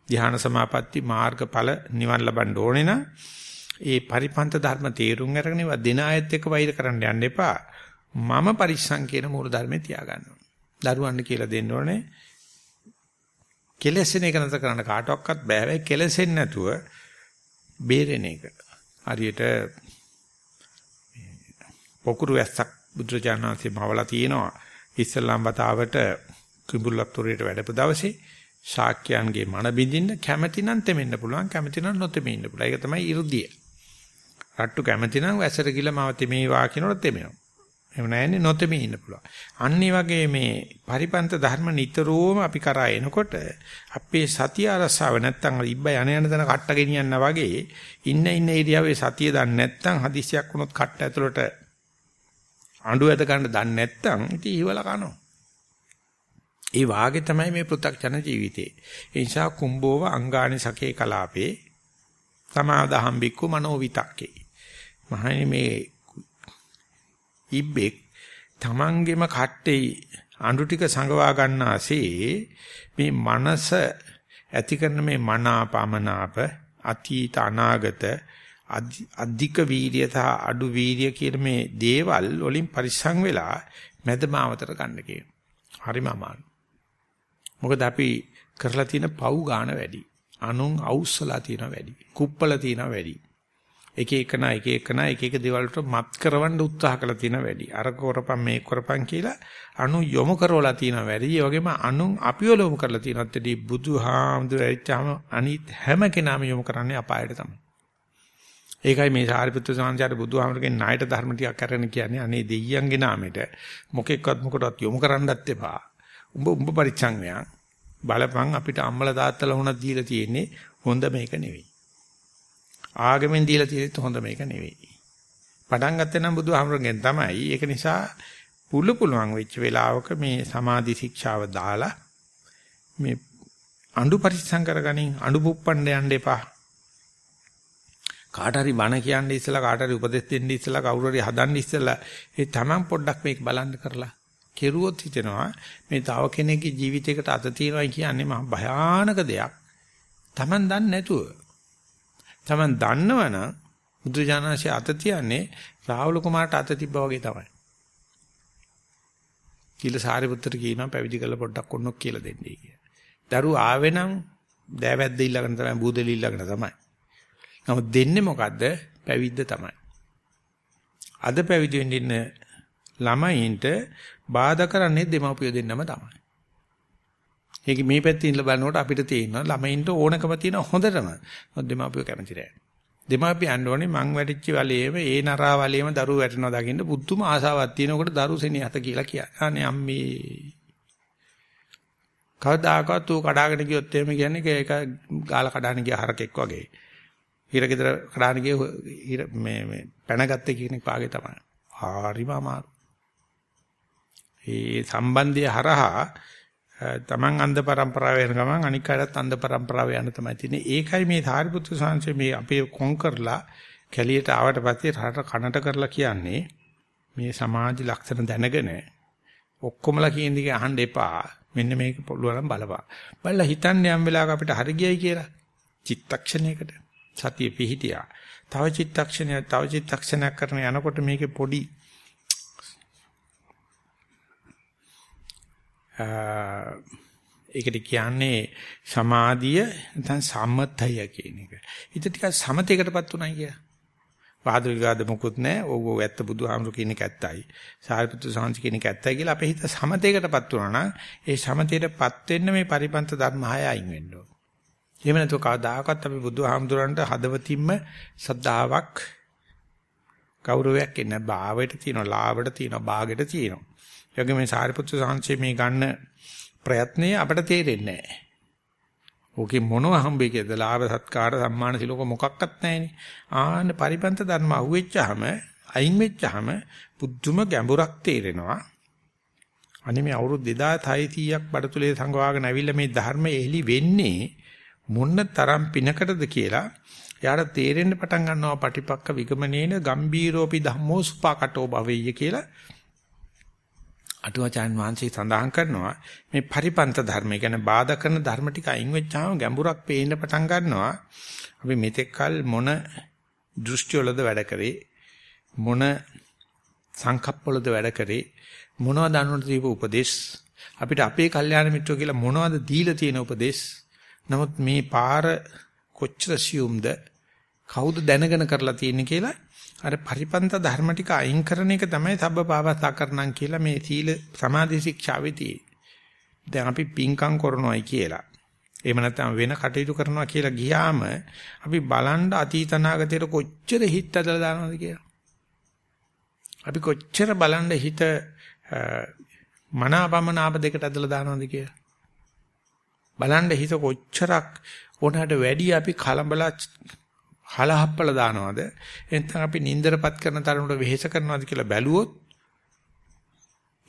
ධාන සමාපatti මාර්ගඵල නිවන් ලබන්න ඕනේ නම් ඒ පරිපන්ත ධර්ම තේරුම් අරගෙන ඒවා දෙන ආයත් එක්ක වෛර කරන්න යන්න එපා. මම පරිස්සම් කියන මූල ධර්මේ තියාගන්න ඕනේ. දරුවන්ට කියලා දෙන්න ඕනේ. කෙලෙසෙන එක නැතර කරන්න කාටවත් බෑ. හැබැයි කෙලෙසෙන්නේ නැතුව බේරෙන එක. හරියට පොකුරු වැස්සක් බුදුරජාණන්සේ මවලා තියෙනවා. ඉස්ලාම් වතාවට කිඹුල්ලත්තරේට වැඩපු දවසේ ශාක්‍යයන්ගේ මන බින්දින්න කැමැති නම් තෙමෙන්න පුළුවන් කැමැති නම් නොතෙමෙන්න පුළුවන්. ඒක තමයි 이르දිය. රට්ටු කැමැති නම් වැසර ගිල මාව තෙමේ වා කියනකොට තෙමෙනවා. එහෙම නැන්නේ නොතෙමේ ඉන්න පුළුවන්. අන්න වගේ මේ පරිපන්ත ධර්ම නිතරම අපි කරා එනකොට අපේ සතිය අරසාව නැත්තම් ඉබ්බ යන යන දන කට්ට ගෙනියන්න වගේ ඉන්න ඉන්න ඒරියාවේ සතිය දන්නේ නැත්තම් හදිසියක් වුණොත් කට්ට ඇතුළට අඬු ඇද ගන්න දන්නේ නැත්නම් ඉතින් ඊවල කනවා. ඒ වාගේ තමයි මේ පෘථග්ජන ජීවිතේ. ඒ නිසා කුම්බෝව අංගානි සකේ කලාපේ සමාදහම් බික්කු මනෝවිතක්කේ. මහණනි මේ ඉබ්බෙක් තමන්ගෙම කට්ටේ අඬු ටික සංගවා ගන්නාසේ මේ මනස ඇති කරන මේ මනාපමනාප අතීත අනාගත අධික වීර්ය සහ අඩු වීර්ය කියන මේ දේවල් වලින් පරිස්සම් වෙලා මැදමාවතට ගන්න කියන. හරිම අමාරු. මොකද අපි කරලා තියෙන පව් ගාන වැඩි. අනුන් අවුස්සලා තියෙන වැඩි. කුප්පල තියෙන වැඩි. එක එකන එක එකන එක එක දේවල් වලට මත් කරවන්න උත්සාහ කරලා තියෙන වැඩි. අර කරපම් මේ කරපම් කියලා අනු යොමු කරවලා තියෙන වැඩි. ඒ වගේම අනු අපිව යොමු කරලා තියෙනත් බුදුහාමුදුර ඇවිච්චාම අනිත් හැම කෙනාම යොමු කරන්නේ අපායට තමයි. ඒකයි මේ සාරිපුත්‍ර සාංශාර බුදුහාමරගේ ණයට ධර්ම ටිකක් කරගෙන කියන්නේ අනේ දෙයියන්ගේ නාමෙට මොකෙක්වත් මොකටවත් යොමු කරන්නත් එපා. උඹ උඹ පරිචංගයක් බලපං අපිට අම්මලා තාත්තලා වුණත් දීලා තියෙන්නේ හොඳ මේක නෙවෙයි. ආගමෙන් දීලා තියෙන්නේ හොඳ මේක නෙවෙයි. පටන් ගත්තේ නම් බුදුහාමරගෙන් තමයි. ඒක නිසා පුළු පුළුවන් වෙච්ච වෙලාවක මේ සමාධි ශික්ෂාව දාලා මේ අඬු පරිස්සම් කරගනින් අඬු පුප්පන්න යන්න එපා. කාට හරි බණ කියන්න ඉස්සලා කාට හරි උපදෙස් දෙන්න ඉස්සලා කවුරු හරි හදන්න ඉස්සලා ඒ තමන් පොඩ්ඩක් මේක බලන්න කරලා කෙරුවොත් හිතෙනවා මේ තව කෙනෙක්ගේ ජීවිතයකට අත තියනවා කියන්නේ මහ භයානක දෙයක්. තමන් දන්නේ නැතුව. තමන් දන්නවනම් බුදුජානනාංශය අත තියන්නේ රාහුල කුමාරට අත තිබ්බා වගේ තමයි. කියලා සාරිපුත්තට කියනවා පැවිදි කරලා පොඩ්ඩක් ඔන්නොක් කියලා දෙන්නයි කියලා. දරුව ආවේ නම් දෑවැද්ද ඊළඟට තමයි බූදලි ඊළඟට තමයි. නමුත් දෙන්නේ මොකද්ද? පැවිද්ද තමයි. අද පැවිදි වෙන්න ඉන්න ළමයින්ට බාධා කරන්නේ දෙමාපියෝ දෙන්නම තමයි. ඒක මේ පැත්තේ ඉඳලා බලනකොට අපිට තේරෙනවා ළමයින්ට ඕනකම තියෙන හොඳටම. මොකද දෙමාපියෝ කැමති නැහැ. දෙමාපියන් ඕනේ මං වැටිච්ච වලේම ඒ නරා වලේම දරුවෝ වැටෙනවා දකින්න බුද්ධම ආසාවක් තියෙනකොට දරුවෝ සෙනෙහත කියලා කියන්නේ. අනේ අම්මේ. කවදාකවත් ඌ කඩාගෙන ගියොත් එහෙම කියන්නේ ඒක ගාලා කඩාගෙන ගිය හරකෙක් වගේ. හිරගෙදර කඩාන ගිය හිර මේ මේ පැනගත්තේ කෙනෙක් වාගේ තමයි. හරිම අමාරු. ඒ සම්බන්ධය හරහා තමන් අන්ධ પરම්පරාව යන ගමන් අනික් අයත් අන්ධ પરම්පරාව යන තමයි තියෙන්නේ. ඒකයි මේ සාරිපුත්තු සාංශය මේ අපේ කොන් කරලා කැලියට ආවට පස්සේ රට කනට කරලා කියන්නේ මේ සමාජ ලක්ෂණ දැනගෙන ඔක්කොමලා කියන දේ අහන්න එපා. මෙන්න මේක පුළුවන් බලපන්. බලලා හිතන්නේ යම් වෙලාවක අපිට හරි ගියයි කියලා. චිත්තක්ෂණයකට සතිය පිහිටියා. තව චිත්තක්ෂණයක් තව චිත්තක්ෂණයක් කරන යනකොට මේකේ පොඩි ඒකට කියන්නේ සමාධිය නැත්නම් සමතය කියන එක. හිත ටිකක් සමතේකටපත් උනායි කිය. වාද විවාද මොකුත් නැහැ. ඕව ඇත්ත බුදුහාමුදුරු කියන එක ඇත්තයි. සාරිපුත්‍ර සාංශ කියන එක ඇත්තයි කියලා අපේ හිත සමතේකටපත් වුණා නම් ඒ සමතේටපත් වෙන්න මේ පරිපන්ත ධර්ම හය අයින් වෙන්න ඕන. එහෙම නැතුව කවදාකවත් අපි බුදුහාමුදුරන්ට හදවතින්ම සද්ධාාවක් ගෞරවයක් එන්නේ බාවට තියෙනවා ලාවට තියෙනවා බාගෙට තියෙනවා. ඒ වගේ මේ සාරිපුත්‍ර සාංශේ මේ ගන්න ප්‍රයත්නය අපිට තේරෙන්නේ නැහැ. ඕකේ මොනව හම්බෙයි කියද ලාභ සත්කාර සම්මාන සිලෝක මොකක්වත් නැහැනේ. ආන්න පරිපන්ත ධර්ම අහුවෙච්චාම අයින් වෙච්චාම බුද්ධුම ගැඹුරක් තේරෙනවා. අනේ මේ අවුරුදු 2600ක් බඩතුලේ සංගවාගෙන ඇවිල්ලා මේ ධර්ම එලි වෙන්නේ මොන්න තරම් පිනකටද කියලා යාට තේරෙන්න පටන් ගන්නවා පටිපක්ක විගමනේන ගම්බීරෝපි ධම්මෝ සුපාකටෝ භවෙය්‍ය කියලා අටුවාචාන් වහන්සේ සඳහන් කරනවා මේ පරිපන්ත ධර්ම කියන්නේ බාධා කරන ධර්ම ටික අයින් වෙච්චාම ගැඹුරක් පේන්න පටන් ගන්නවා. අපි මෙතෙක්කල් මොන දෘෂ්ටි වලද වැඩ කරේ මොන සංකප්ප වලද වැඩ කරේ මොනවද අනුන්ට දීපු උපදේශ අපිට අපේ කල්යාණ මිත්‍රෝ කියලා මොනවද දීලා තියෙන උපදේශ නමුත් මේ පාර කොච්චර සියුම්ද කවුද දැනගෙන කරලා තියෙන්නේ කියලා අර පරිපන්ත ධර්ම ටික අයින් කරන එක තමයි සබ්බ පාවස්සා කරනම් කියලා මේ සීල සමාධි ශික්ෂාවේ තියෙන්නේ. දැන් අපි පිංකම් කරනවායි කියලා. එහෙම නැත්නම් වෙන කටයුතු කරනවා කියලා ගියාම අපි බලන්න අතීත අනාගතයට කොච්චර හිත ඇදලා දානවද කියලා. අපි කොච්චර බලන්න හිත මනාපමනාප දෙකට ඇදලා දානවද කියලා. බලන්න හිත කොච්චරක් ඕනකට වැඩි අපි කලබල හලහප්පල දානවද එතන අපි නින්දරපත් කරන තරමට වෙහෙස කරනවද කියලා බැලුවොත්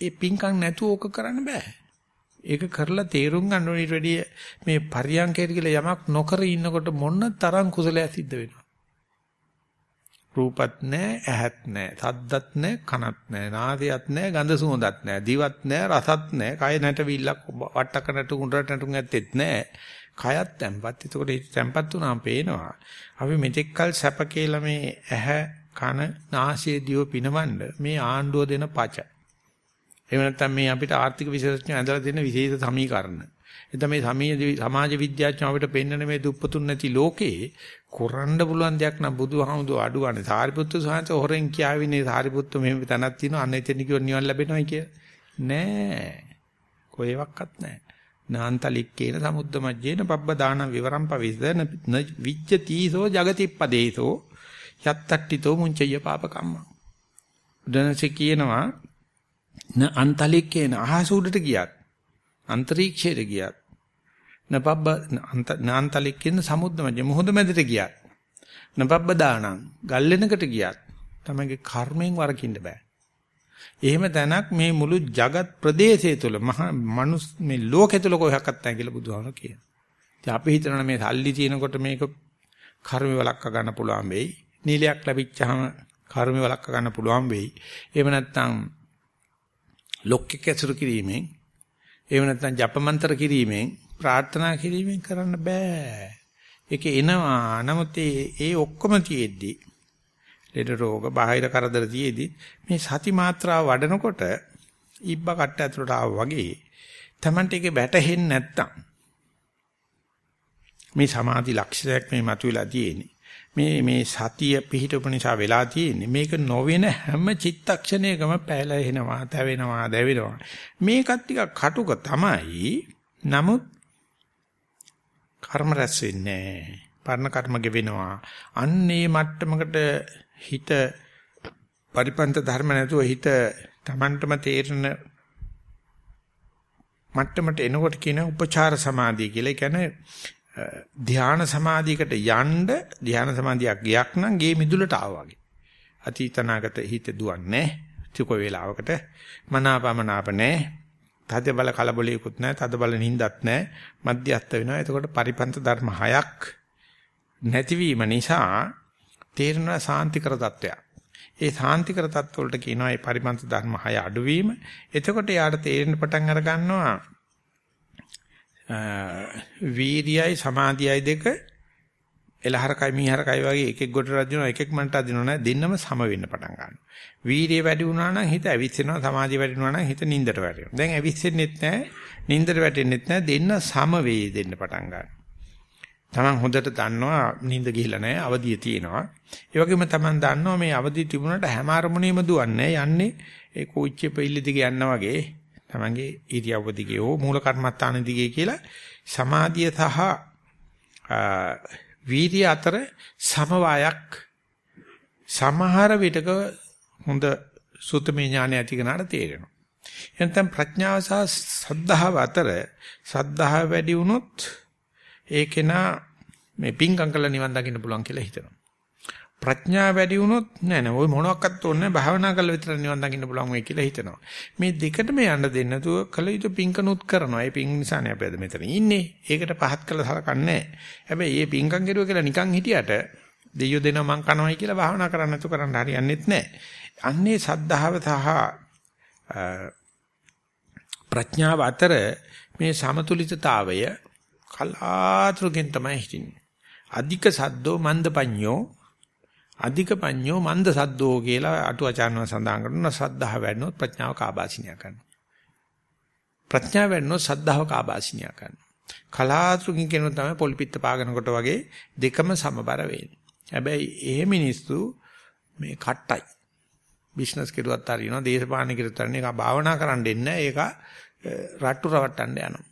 ඒ පිංකම් නැතුව ඕක කරන්න බෑ. ඒක කරලා තේරුම් ගන්න ඕනේ ඊට වැඩිය මේ පරියන්කයට කියලා යමක් නොකර ඉන්නකොට මොන තරම් කුසලයක් සිද්ධ වෙනවා. රූපත් නැහැ, ඇහත් නැහැ, සද්දත් නැහැ, කනත් නැහැ, නාසයත් නැහැ, ගඳ සුවඳත් නැහැ, දිවත් නැහැ, රසත් නැහැ, කය නැටවිල්ලක් වට්ටක නැටු උඩට නැටුම් ඇත්තෙත් නැහැ. කයත් තැම්පත්. එතකොට ඒ තැම්පත් වුණාම පේනවා. අපි මෙතෙක්කල් සැප කියලා මේ ඇහ, කන, නාසය, දිව පිනවන්න මේ ආණ්ඩුව දෙන පච. එහෙම නැත්නම් මේ අපිට ආර්ථික විශේෂඥ ඇඳලා දෙන විශේෂ සමීකරණ. එතන මේ සමාජ විද්‍යාඥයෝ අපිට පෙන්වන මේ දුප්පතුන් නැති ලෝකේ කරන්න පුළුවන් දෙයක් නම් බුදුහාමුදුර අඩුවන්නේ. සාරිපුත්තු සාංශ හොරෙන් කියාවිනේ සාරිපුත්තු මෙහෙම තැනක් තියෙනවා අන්න එතන කිව්ව නිවන් ලැබෙනවයි කිය. නෑ. කොහෙවත් නෑ. නාන්තලික්කේන සමුද්ද මජ්ජේන පබ්බ දාන විවරම් පවිස්ද විච්ඡතීසෝ జగතිප්පදේසෝ යත්තට්ටිතෝ මුංචය පාපකම්ම. බුදුන්සේ කියනවා න අන්තලික්කේන අහස උඩට ගියත් අන්තරීක්ෂයට ගියත් නපබ්බ නාන්තලික්කේන සමුද්ද මැද මොහොත මැදට ගියත් නපබ්බ දානං ගල්ලෙනකට ගියත් තමයිගේ කර්මයෙන් වරකින්න බෑ. එහෙම තැනක් මේ මුළු జగත් ප්‍රදේශය තුල මහා මනුස් මේ ලෝකෙ තුල කොහොක්වත් නැහැ කියලා බුදුහාමර කියනවා. ඉතින් අපි හිතනවා මේ සල්ලි තියෙනකොට මේක කර්ම වලක්ක ගන්න පුළුවන් වෙයි. නීලයක් ලැබිච්චාම කර්ම වලක්ක ගන්න පුළුවන් වෙයි. එහෙම නැත්නම් ලොක්කෙක් ඇසුරු කිරීමෙන් එහෙම නැත්නම් ජපමන්ත්‍ර කිරීමෙන් ප්‍රාර්ථනා කිරීමෙන් කරන්න බෑ. ඒක එනවා. නමුත් ඒ ඔක්කොම තියෙද්දි ලෙඩ රෝග බාහිර කරදර තියේදී මේ සති මාත්‍රාව වඩනකොට ඉබ්බ කට්ට ඇතුලට ආවා වගේ Tamante එකේ වැටහෙන්නේ නැත්තම් මේ සමාධි ලක්ෂණයක් මේ මතුවලා තියෙන්නේ. මේ මේ සතිය පිහිටුප නිසා වෙලා තියෙන්නේ. මේක නොවන හැම චිත්තක්ෂණයකම පැහැලෙනවා තැවෙනවා දැවෙනවා. මේකත් ටිකක් කටුක තමයි. නමුත් කර්ම රැස් වෙන්නේ පරණ කර්ම ගෙවෙනවා. අන්නේ මට්ටමකට හිත පරිපන්ත ධර්ම නැතුව හිත Tamanටම තේරෙන මට්ටමට එනකොට කියන උපචාර සමාධිය කියලා. ඒ කියන්නේ ධ්‍යාන සමාධියකට යන්න ධ්‍යාන සමාධියක් ගියක් නම් ගේ මිදුලට ආවා වගේ. අතීතනාගත හිත දුවන්නේ තික වේලාවකට මනාපමනාප නැහැ. තද බල කලබලයකුත් නැහැ. තද බල නින්දත් නැහැ. මධ්‍යස්ත වෙනවා. එතකොට පරිපන්ත ධර්ම හයක් නැතිවීම නිසා තේරෙනවා සාන්තිකර තත්වයක්. ඒ සාන්තිකර තත්ත්ව වලට කියනවා මේ පරිමන්ත ධර්ම 6 අඩුවීම. එතකොට යාට තේරෙන්න පටන් අර ගන්නවා වීර්යයි සමාධියයි දෙක එලහරකයි මීහරකයි වගේ එකෙක් ගොඩ රදිනවා එකෙක් මන්ට අදිනවා නෑ දෙන්නම සම වෙන්න පටන් ගන්නවා. වීර්යය වැඩි වුණා නම් හිත ඇවිස්සෙනවා සමාධිය වැඩි වුණා නම් හිත නින්දට වැටෙනවා. දැන් ඇවිස්සෙන්නෙත් නෑ නින්දට වැටෙන්නෙත් නෑ දෙන්න සම වේ දෙන්න පටන් ගන්නවා. Taman හොඳට දන්නවා නිින්ද ගිහිලා නැහැ අවදිය තියෙනවා. ඒ වගේම Taman දන්නවා මේ අවදිය තිබුණාට හැම අරමුණෙම දුවන්නේ යන්නේ ඒ කෝච්චිය පෙille දිගේ යනවා වගේ Tamanගේ ඉරියව්ව දිගේ හෝ මූල කර්මත්තාන දිගේ කියලා සමාධිය සහ වීර්ය අතර සමவாயක් සමහර විටක හොඳ සුතමේ ඥානය ඇති කෙනාට තේරෙනවා. එතෙන් ප්‍රඥාව සහ සද්ධාව අතර සද්ධාව වැඩි වුණොත් ඒ කෙනා මේ පිංකම් කළා නිවන් දකින්න පුළුවන් කියලා හිතනවා. ප්‍රඥාව වැඩි වුණොත් නෑ නෑ ওই මොනවාක්වත් ඕනේ නෑ භාවනා කළා විතර නිවන් දකින්න පුළුවන් වෙයි කියලා හිතනවා. මේ දෙකටම යන්න දෙන්න නැතුව කල යුතු පිංකනුත් කරනවා. ඒ පිං නිසානේ අපි අද මෙතන ඉන්නේ. ඒකට පහත් කළා සලකන්නේ හැබැයි මේ පිංකම් කෙරුවා කියලා නිකන් හිටියට දෙයියෝ දෙනවා මං කනවයි කියලා භාවනා කරන්න නැතුව කරන්න හරියන්නේත් නෑ. අන්නේ සද්ධාව සහ ප්‍රඥාව අතර මේ සමතුලිතතාවය කලාතුරකින් තමයි හිටින්නේ. අධික සද්දෝ මන්දපඤ්ඤෝ අධික පඤ්ඤෝ මන්ද සද්දෝ කියලා අටුවාචාර්යව සඳහන් කරනවා සද්ධාහ වැඩනොත් ප්‍රඥාව කාබාසිනිය කරනවා. ප්‍රඥාව වැඩනොත් සද්ධාව කාබාසිනිය කරනවා. කලාතුරකින් කියනවා තමයි පොල්පිට පාගනකොට වගේ දෙකම සමබර වෙන්නේ. හැබැයි එහෙ මිනිස්සු මේ කට්ටයි. බිස්නස් කෙරුවත් හරියනවා දේශපාලන කෙරුවත් හරියනවා ඒක භාවනා කරන්න දෙන්නේ ඒක රට්ටු රවට්ටන්න යනවා.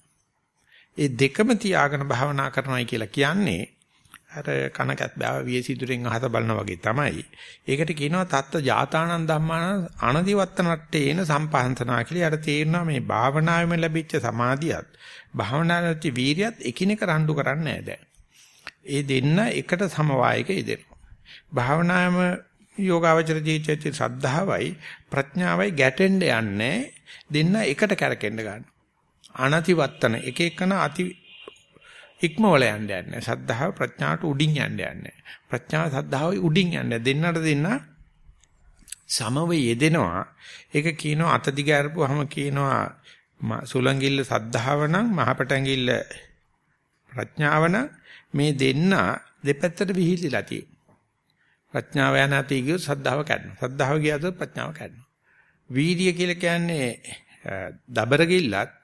ඒ දෙකම තියාගෙන භාවනා කරනවායි කියලා කියන්නේ අර කනකත් බාව වියසිදුරෙන් අහත බලනා වගේ තමයි. ඒකට කියනවා තත්ත ජාතානන් ධම්මාන අනදිවත්තනට්ටේන සම්පහන්තනා කියලා. යට තේරෙනවා මේ භාවනාවෙම ලැබිච්ච සමාධියත් භාවනාවේ වීරියත් එකිනෙක රණ්ඩු කරන්නේ නැහැ දැන්. ඒ දෙන්න එකට සමவாயක ඉදෙනවා. භාවනාවම යෝගාවචර ජීවිතයේ ශ්‍රද්ධාවයි ප්‍රඥාවයි ගැටෙන්න යන්නේ දෙන්න එකට කැරකෙන්න ගන්න. අනතිවත්තන එක එකන අති ඉක්මවල යන්න යන්නේ. ශ්‍රද්ධාව ප්‍රඥාවට උඩින් යන්න යන්නේ. ප්‍රඥාව ශ්‍රද්ධාවයි උඩින් යන්නේ. දෙන්නට දෙන්න සමව යෙදෙනවා. ඒක කියනවා අත දිග අරපුවාම කියනවා සුලංගිල්ල සද්ධාව නම් මහපටංගිල්ල ප්‍රඥාව නම් මේ දෙන්න දෙපැත්තට විහිලිලා තියෙනවා. ප්‍රඥාව යන අතේ ගියොත් සද්ධාව කැඩෙනවා. සද්ධාව ගියොත් ප්‍රඥාව කැඩෙනවා. වීර්ය කියලා කියන්නේ දබර ගිල්ලත්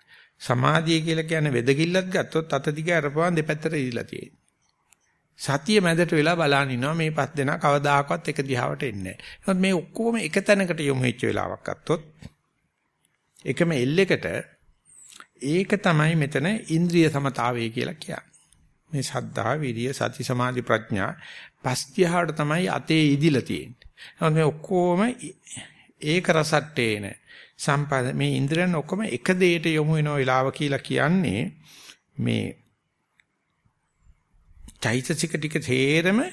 සමාධිය කියලා කියන්නේ වෙද ගිල්ලත් ගත්තොත් අත දිග අරපුවාම දෙපැත්තට ඉදිලා තියෙනවා. සතිය මැදට වෙලා බලන් ඉනවා මේ පස් දෙනා කවදාකවත් එක දිහාවට එන්නේ නැහැ. මේ ඔක්කොම එක තැනකට යොමු වෙච්ච වෙලාවක් අත්තොත් එකම එල්ලෙකට ඒක තමයි මෙතන ඉන්ද්‍රිය සමතාවය කියලා කියන්නේ. මේ සද්ධා, විරිය, සති, සමාධි, ප්‍රඥා පස් දිහාට තමයි අතේ ඉදිලා තියෙන්නේ. නමුත් මේ ඔක්කොම ඒක රසට්ටේන. සම්පද මේ ඉන්ද්‍රයන් ඔක්කොම එක දෙයට යොමු වෙන වෙලාව කියලා කියන්නේ මේ චෛතසික ටික තේරම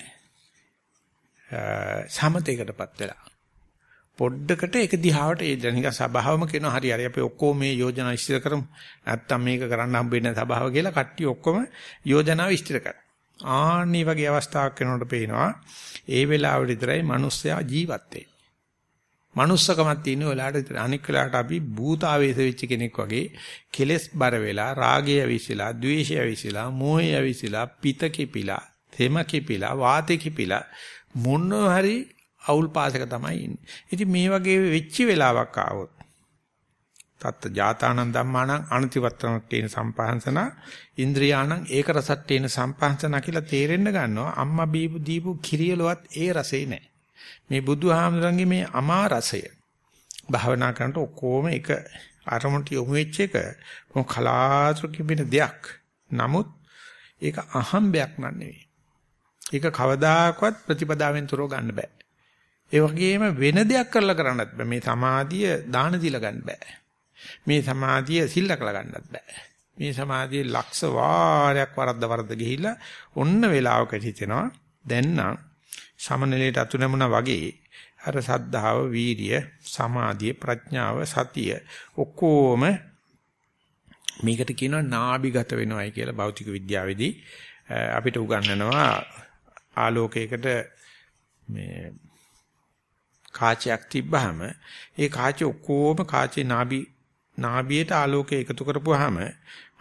සමතේකටපත් වෙලා. පොඩ්ඩකට එක දිහාවට ඒ දැන් නිකන් සබාවම කියනවා හරි හරි අපි ඔක්කොම මේ යෝජනා ඉස්තර කරමු. නැත්තම් මේක කරන්න හම්බෙන්නේ සබාව කියලා කට්ටිය ඔක්කොම යෝජනාව ඉස්තර කරා ආන්නී වගේ අවස්ථාවක් වෙනකොට පේනවා ඒ වෙලාවට විතරයි මිනිස්සයා ජීවත් වෙන්නේ. Manussකමක් තියෙන වෙලාවට විතර අනික් වෙලාවට අපි භූත ආවේශ වෙච්ච කෙනෙක් වගේ කෙලස් බර වෙලා රාගය විසිලා ද්වේෂය විසිලා මෝහය විසිලා පිත කිපිලා තෙම කිපිලා වාතේ කිපිලා මොන හරි අවුල් පාසක තමයි ඉන්නේ. ඉතින් මේ වගේ වෙච්ච වෙලාවක් ආවොත් තත්ත ජාතානන් ධම්මානං අනතිවත්තනට්ඨේන සම්පහන්සන ඉන්ද්‍රියාණං ඒක රසට්ඨේන සම්පහන්සන කියලා තේරෙන්න ගන්නවා අම්මා බීපු දීපු කිරියලවත් ඒ රසේ නැහැ. මේ බුදුහාමුදුරන්ගේ මේ අමා රසය භාවනා කරනකොට ඔක්කොම එක අරමුණට යොමු වෙච්ච එක මොන කලාතුරකින් වෙන දෙයක්. නමුත් ඒක අහම්බයක් නෙවෙයි. ඒක කවදාකවත් ප්‍රතිපදාවෙන් තොරව ගන්න බෑ. ඒ වගේම වෙන දෙයක් කරලා කරන්නත් බෑ. මේ සමාධිය දාන දීලා ගන්න බෑ. මේ සමාධිය සිල්ලකලා ගන්නත් බෑ. මේ සමාධියේ ලක්ෂ වාරයක් වරද්ද වරද්ද ගිහිල්ලා ඔන්න වෙලාවකට හිතෙනවා දැන් නම් සමනලයට අතු නැමුණා වගේ අර සද්ධාව, වීරිය, සමාධිය, ප්‍රඥාව, සතිය ඔක්කොම මේකට කියනවා නාභිගත වෙනවයි කියලා භෞතික විද්‍යාවේදී අපිට උගන්වනවා ආලෝකයකට මේ කාචයක් තිබ්බහම ඒ කාචේ ඔක්කොම කාචේ නාභි නාභියට ආලෝකය එකතු කරපුවාම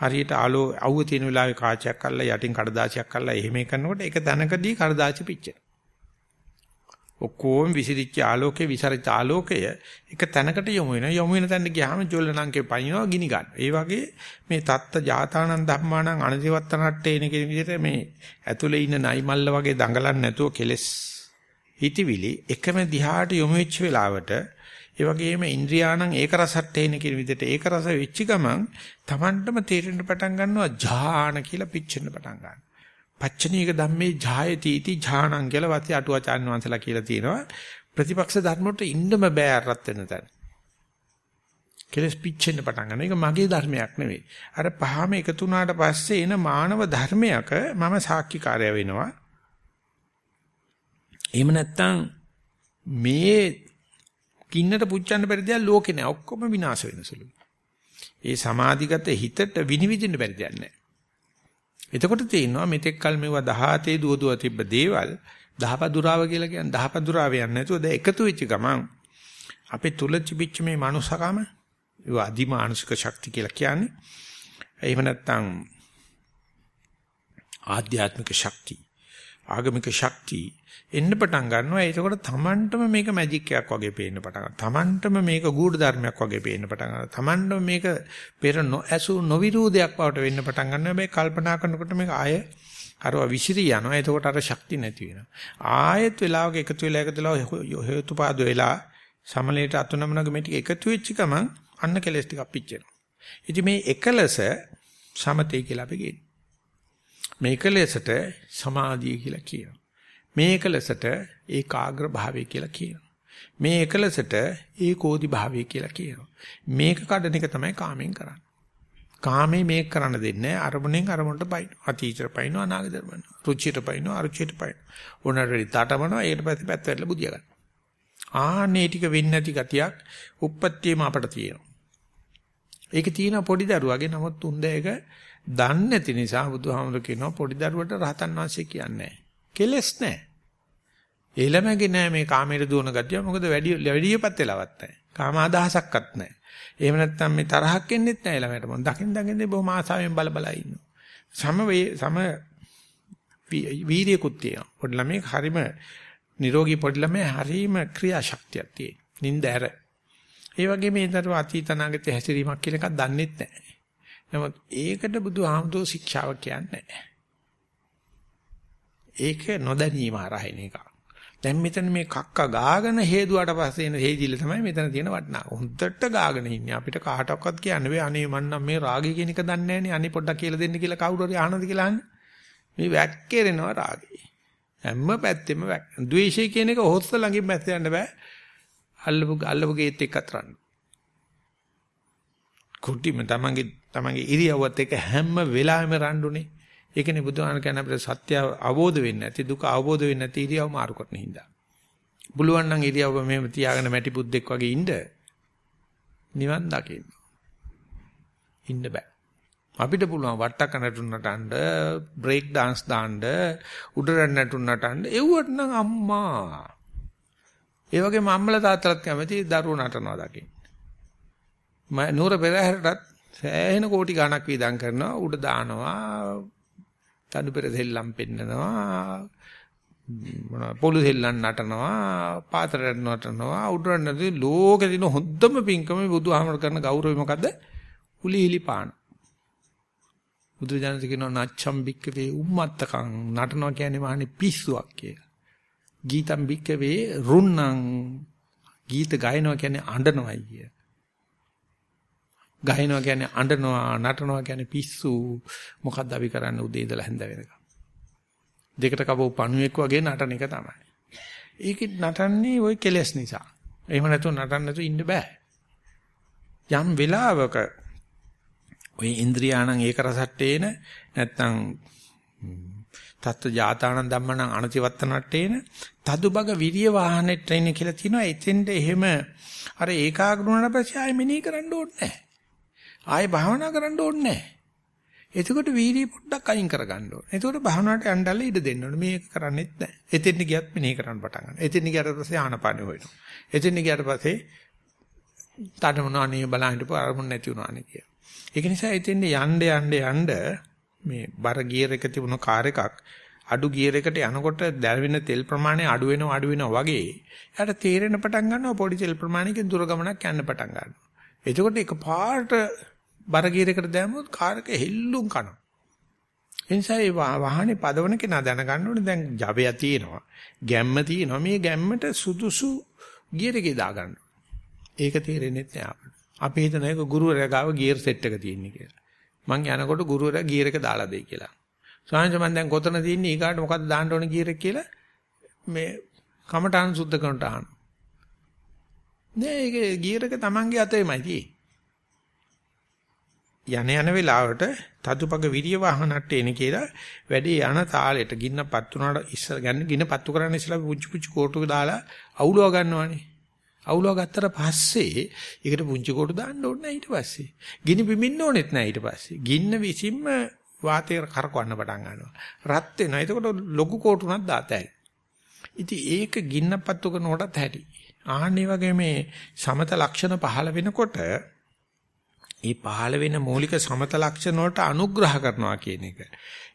හරියට ආලෝ අවුව තියෙන වෙලාවේ කාචයක් අල්ලලා යටින් කඩදාසියක් අල්ලලා එහෙම කරනකොට ඒක තැනකදී කඩදාසි පිච්චෙනවා. ඔක්කොම විසිරිච්ච ආලෝකයේ විසරිත ආලෝකය එක තැනකට යොමු වෙනවා. යොමු වෙන තැනට ගියාම ජොල්ලනංකේ පනිනවා ගිනි ගන්න. ඒ වගේ මේ தත්ත ජාතානන් ධම්මානං අනදිවත්තනට්ටේන කියන විදිහට මේ ඇතුලේ ඉන්න නයි මල්ල වගේ දඟලන්නේ නැතුව කෙලස් හිතවිලි එකම දිහාට යොමු වෙච්ච වෙලාවට ඒ වගේම ඉන්ද්‍රියාණං ඒක රසට්ටේන කියන විදිහට ඒක රස වෙච්ච ගමන් Tamanටම තේරෙන්න පටන් ගන්නවා ඥාන කියලා පිච්චෙන්න පටන් ගන්නවා. පච්චනීක ධම්මේ ඡායති इति ඥානං කියලා වාසිය අටුවාචාන් වහන්සලා කියලා තියෙනවා. ප්‍රතිපක්ෂ ධර්ම වලට ඉන්නම බෑ අරත් වෙන තැන. කෙලස් පිච්චෙන්න පටන් ගන්නවා. ඒක මගේ ධර්මයක් නෙවෙයි. අර පහම එකතු වුණාට පස්සේ එන මානව ධර්මයක මම සාක්ෂිකාරය වෙනවා. එහෙම නැත්නම් මේ කින්නට පුච්චන්න බැරි දේවල් ලෝකේ නෑ. ඔක්කොම විනාශ වෙන සුළුයි. ඒ සමාධිගත හිතට විනිවිදින්න බැරි දෙයක් නෑ. එතකොට තේිනවා මෙතෙක් කල මෙවුවා 17 දුව දුව තිබ්බ දේවල් දහපදුරාව කියලා කියන්නේ දහපදුරාව යන්නේ නැතුව දැන් එකතු වෙච්ච ගමන් අපේ තුල තිබිච්ච මේ මනුස්සකම ඒවා අදිමානුෂික ශක්තිය කියලා කියන්නේ. එහෙම නැත්නම් ආධ්‍යාත්මික ශක්තිය ආගමික ශක්තිය එන්න පටන් ගන්නවා. ඒකකොට තමන්ටම මේක මැජික් එකක් වගේ පේන්න පටන් ගන්නවා. තමන්ටම මේක ගුඪ ධර්මයක් වගේ පේන්න පටන් ගන්නවා. තමන්ටම මේක පෙර නොඇසු නොවිරෝධයක් බවට වෙන්න පටන් ගන්නවා. මේ කල්පනා කරනකොට මේක ආය අරව විසිරී යනවා. එතකොට අර ශක්තිය නැති වෙනවා. ආයෙත් වෙලාවක එකතු වෙලා එකතු වෙලා හේතුපාද වෙලා සමලයට අතුනමනක මේ ටික එකතු වෙච්ච ගමන් අන්න කෙලස් ටිකක් පිච්චෙනවා. ඉතින් මේ එකලස සමතේ කියලා අපි කියනවා. මේ එකලසට සමාධිය කියලා කියනවා මේ එකලසට ඒකාග්‍ර භාවය කියලා කියනවා. මේ එකලසට ඒකෝදි භාවය කියලා කියනවා. මේක කඩන එක තමයි කාමෙන් කරන්නේ. කාමේ මේක කරන්න දෙන්නේ අරමුණෙන් අරමුණට පයින්. අතීතයට පයින් අනාගතයට පයින්. රුචියට පයින් අරුචියට පයින්. උනරෙලි තාටමනවා ඊට පස්සේ පැත්ත වැටලා බුදියා ගන්න. ආනේ ටික වෙන්නේ නැති ගතියක් උප්පත්තියම අපට තියෙනවා. ඒක තියෙන පොඩි දරුවාගේ නමුත් උන්ද ඒක දන්නේ නැති නිසා බුදුහාමුදුරු කියනවා පොඩි දරුවට රහතන් වහන්සේ කියන්නේ නැහැ. කෙලස් නැහැ. ඊළමගේ නෑ මේ කාමයට දුවන ගතිය මොකද වැඩි වැඩියපත් වෙලාවක් නැහැ. කාම අදහසක්වත් නැහැ. එහෙම නැත්නම් මේ තරහක් එන්නෙත් නැහැ ළමයට මම දකින් දකින් බොහොම ආසාවෙන් බල බල ඉන්නවා. සම සම වීර්යකුත් තියෙනවා. පොඩි ළමයි හරිම නිරෝගී පොඩි ළමයි හරිම ක්‍රියාශක්තියක් තියෙන. නින්ද ඇර. ඒ වගේ මේ දරුව අතීත අනාගතයේ හැසිරීමක් කියන එකක් දන්නෙත් නැහැ. නමුත් ඒකට බුදුහාමුදුරෝ ශික්ෂාව කියන්නේ නැහැ. ඒක නොදැනීම ආරහින එක. දැන් මෙතන මේ කක්ක ගාගෙන හේදුවාට පස්සේ එන හේදිල්ල තමයි මෙතන තියෙන වටිනා. හොඳට ගාගෙන ඉන්නේ. අපිට කාටවත් කියන්න බෑ අනේ මන් නම් මේ රාගය කියන එක දන්නේ නැහනේ. අනේ පොඩ්ඩක් කියලා දෙන්න කියලා කවුරු හරි අහනද කියලා අහන්නේ. මේ වැක්කිරෙනවා රාගේ. හැම පැත්තෙම වැක්. ද්වේෂය කියන එක හොස්ස ළඟින් මැස්ස යන්න බෑ. අල්ලපු අල්ලපු ගේත් එක්ක අතරන්න. කුටිම තමන්ගේ තමන්ගේ ඉරියව්වත් එක්ක හැම වෙලාවෙම රණ්ඩුනේ. ඒකනේ බුදුහාම කියන අපිට සත්‍ය අවබෝධ වෙන්නේ නැති දුක අවබෝධ වෙන්නේ නැති ඉරියව් මාරු කරන හින්දා. පුළුවන් නම් ඉරියව්ව මෙහෙම තියාගෙන මැටි පුද්දෙක් වගේ ඉන්න නිවන් දකින්න. ඉන්න බෑ. අපිට පුළුවන් වට්ටක නටුන්නට අඬ බ්‍රේක් dance දාන්න උඩරන් නටුන්නට අඬ එව්වට නම් අම්මා ඒ වගේම අම්මලා තාත්තලාත් කැමති දරුවෝ නටනවා දකින්න මම නూరు පෙරහැරටත් සෑහෙන කෝටි ගණක් වීදම් කරනවා උඩ දානවා තඩු පෙර දෙල්ලම් පෙන්නනවා මොන පොළු දෙල්ලන් නටනවා පාතරට නටනවා උඩරන් නටන ලෝකෙ දින හොද්දම පිංකම බුදුහාමර කරන ගෞරවය මොකද්ද උලිහිලි පාන බුදුරජාණන් කියනවා නච්ඡම් බික්කවේ උම්මත්තකං නටනවා කියන්නේ මහන්නේ පිස්සුවක් කියලා. ගීතම් බික්කවේ රුන්නම් ගීත ගායනවා කියන්නේ අඬනවයි කිය. ගායනවා කියන්නේ අඬනවා නටනවා කියන්නේ පිස්සු මොකද්ද අපි කරන්නේ උදේ ඉඳලා හැන්ද වෙනකම්. දෙකට කවෝ පණුවෙක් වගේ නටන එක තමයි. ඒක නටන්නේ ওই කෙලෙස් නිසා. එහෙම නැතුව නටන්න නැතුව ඉන්න බෑ. යම් වෙලාවක ඔය ඉන්ද්‍රියාණං ඒක රසට්ටේන නැත්තම් තත්ත්ව ජාතාණං ධම්මණං අනතිවත්තනට්ටේන තදුබග විරිය වාහනෙට ට්‍රේනින් කියලා තියෙනවා එතෙන්ට එහෙම අර ඒකාග්‍ර වුණාට පස්සේ ආයෙ මෙනෙහි කරන්න ඕනේ නැහැ. ආයෙ භාවනා කරන්න ඕනේ නැහැ. එතකොට වීර්යය පොඩ්ඩක් අයින් කරගන්න ඕනේ. එතකොට භාවනාවට යන්නදල්ලා ඉඩ දෙන්න ඕනේ. මේක කරන්නේත් නැහැ. එතෙන්ට ගියත් මෙනෙහි කරන්න පටන් ගන්නවා. එතෙන්ට ගියට පස්සේ ආනපානෙ හොයනවා. එතෙන්ට ගියට පස්සේ තඩමනානේ බලන් හිටපු අරමුණ නැති වුණානේ කියලා. ඒක නිසා එතෙන් යන්න යන්න යන්න මේ බර ගියර් එක තිබුණ කාර් එකක් අඩු ගියර් එකට යනකොට දැවෙන තෙල් ප්‍රමාණය අඩු වෙනවා අඩු වෙනවා වගේ එයාට තේරෙන පටන් ගන්නවා පොඩි තෙල් ප්‍රමාණයකින් දුර ගමනක් යන්න පටන් ගන්නවා. එතකොට එකපාරට බර ගියර් එකට දැම්මොත් කාර් එක හෙල්ලුම් කනවා. එනිසා ඒ වාහනේ පදවන කෙනා දැනගන්න ඕනේ දැන් ජවය තියෙනවා. ගැම්ම තියෙනවා. මේ ගැම්මට සුදුසු ගියර් එකේ දාගන්න. ඒක තේරෙන්නේ නැහැ අපිට. අපි හිතන එක ගුරුවරයා ගාව ගියර් සෙට් එක තියෙන්නේ කියලා. මං යනකොට ගුරුවරයා ගියර් එක දාලා දෙයි කියලා. සාංශ මං දැන් කොතන තියෙන්නේ ඊගාට මොකද්ද දාන්න ඕනේ ගියර් එක කියලා මේ කමටහන් සුද්ධ කරනට අහන. නෑ ඒක ගියර් එක Tamange අතේමයි තියෙන්නේ. යන යන වෙලාවට තදුපග විරිය වාහනට එන කියලා වැඩි යන තාලෙට ගින්නපත් උනාට ඉස්සර ගන්න ගින්නපත්තු කරන්න ඉස්සලා පුංචි පුංචි කෝටුක දාලා අවුලව ගන්නවනේ. අවුලව ගත්තට පස්සේ ඒකට පුංචි කොට දාන්න ඕනේ නැහැ ඊට පස්සේ. ගිනි බිමින්න ඕනෙත් නැහැ ඊට පස්සේ. ගින්න විසින්ම වාතය කරකවන්න පටන් ගන්නවා. රත් වෙනවා. එතකොට ලොකු කෝටුනක් දාතයි. ඉතින් ඒක ගින්නපත්තු කරනකොටත් ඇති. ආහනේ වගේ මේ සමත ලක්ෂණ පහළ වෙනකොට ඒ පහළ වෙන මූලික සමත ලක්ෂණ වලට අනුග්‍රහ කරනවා කියන එක.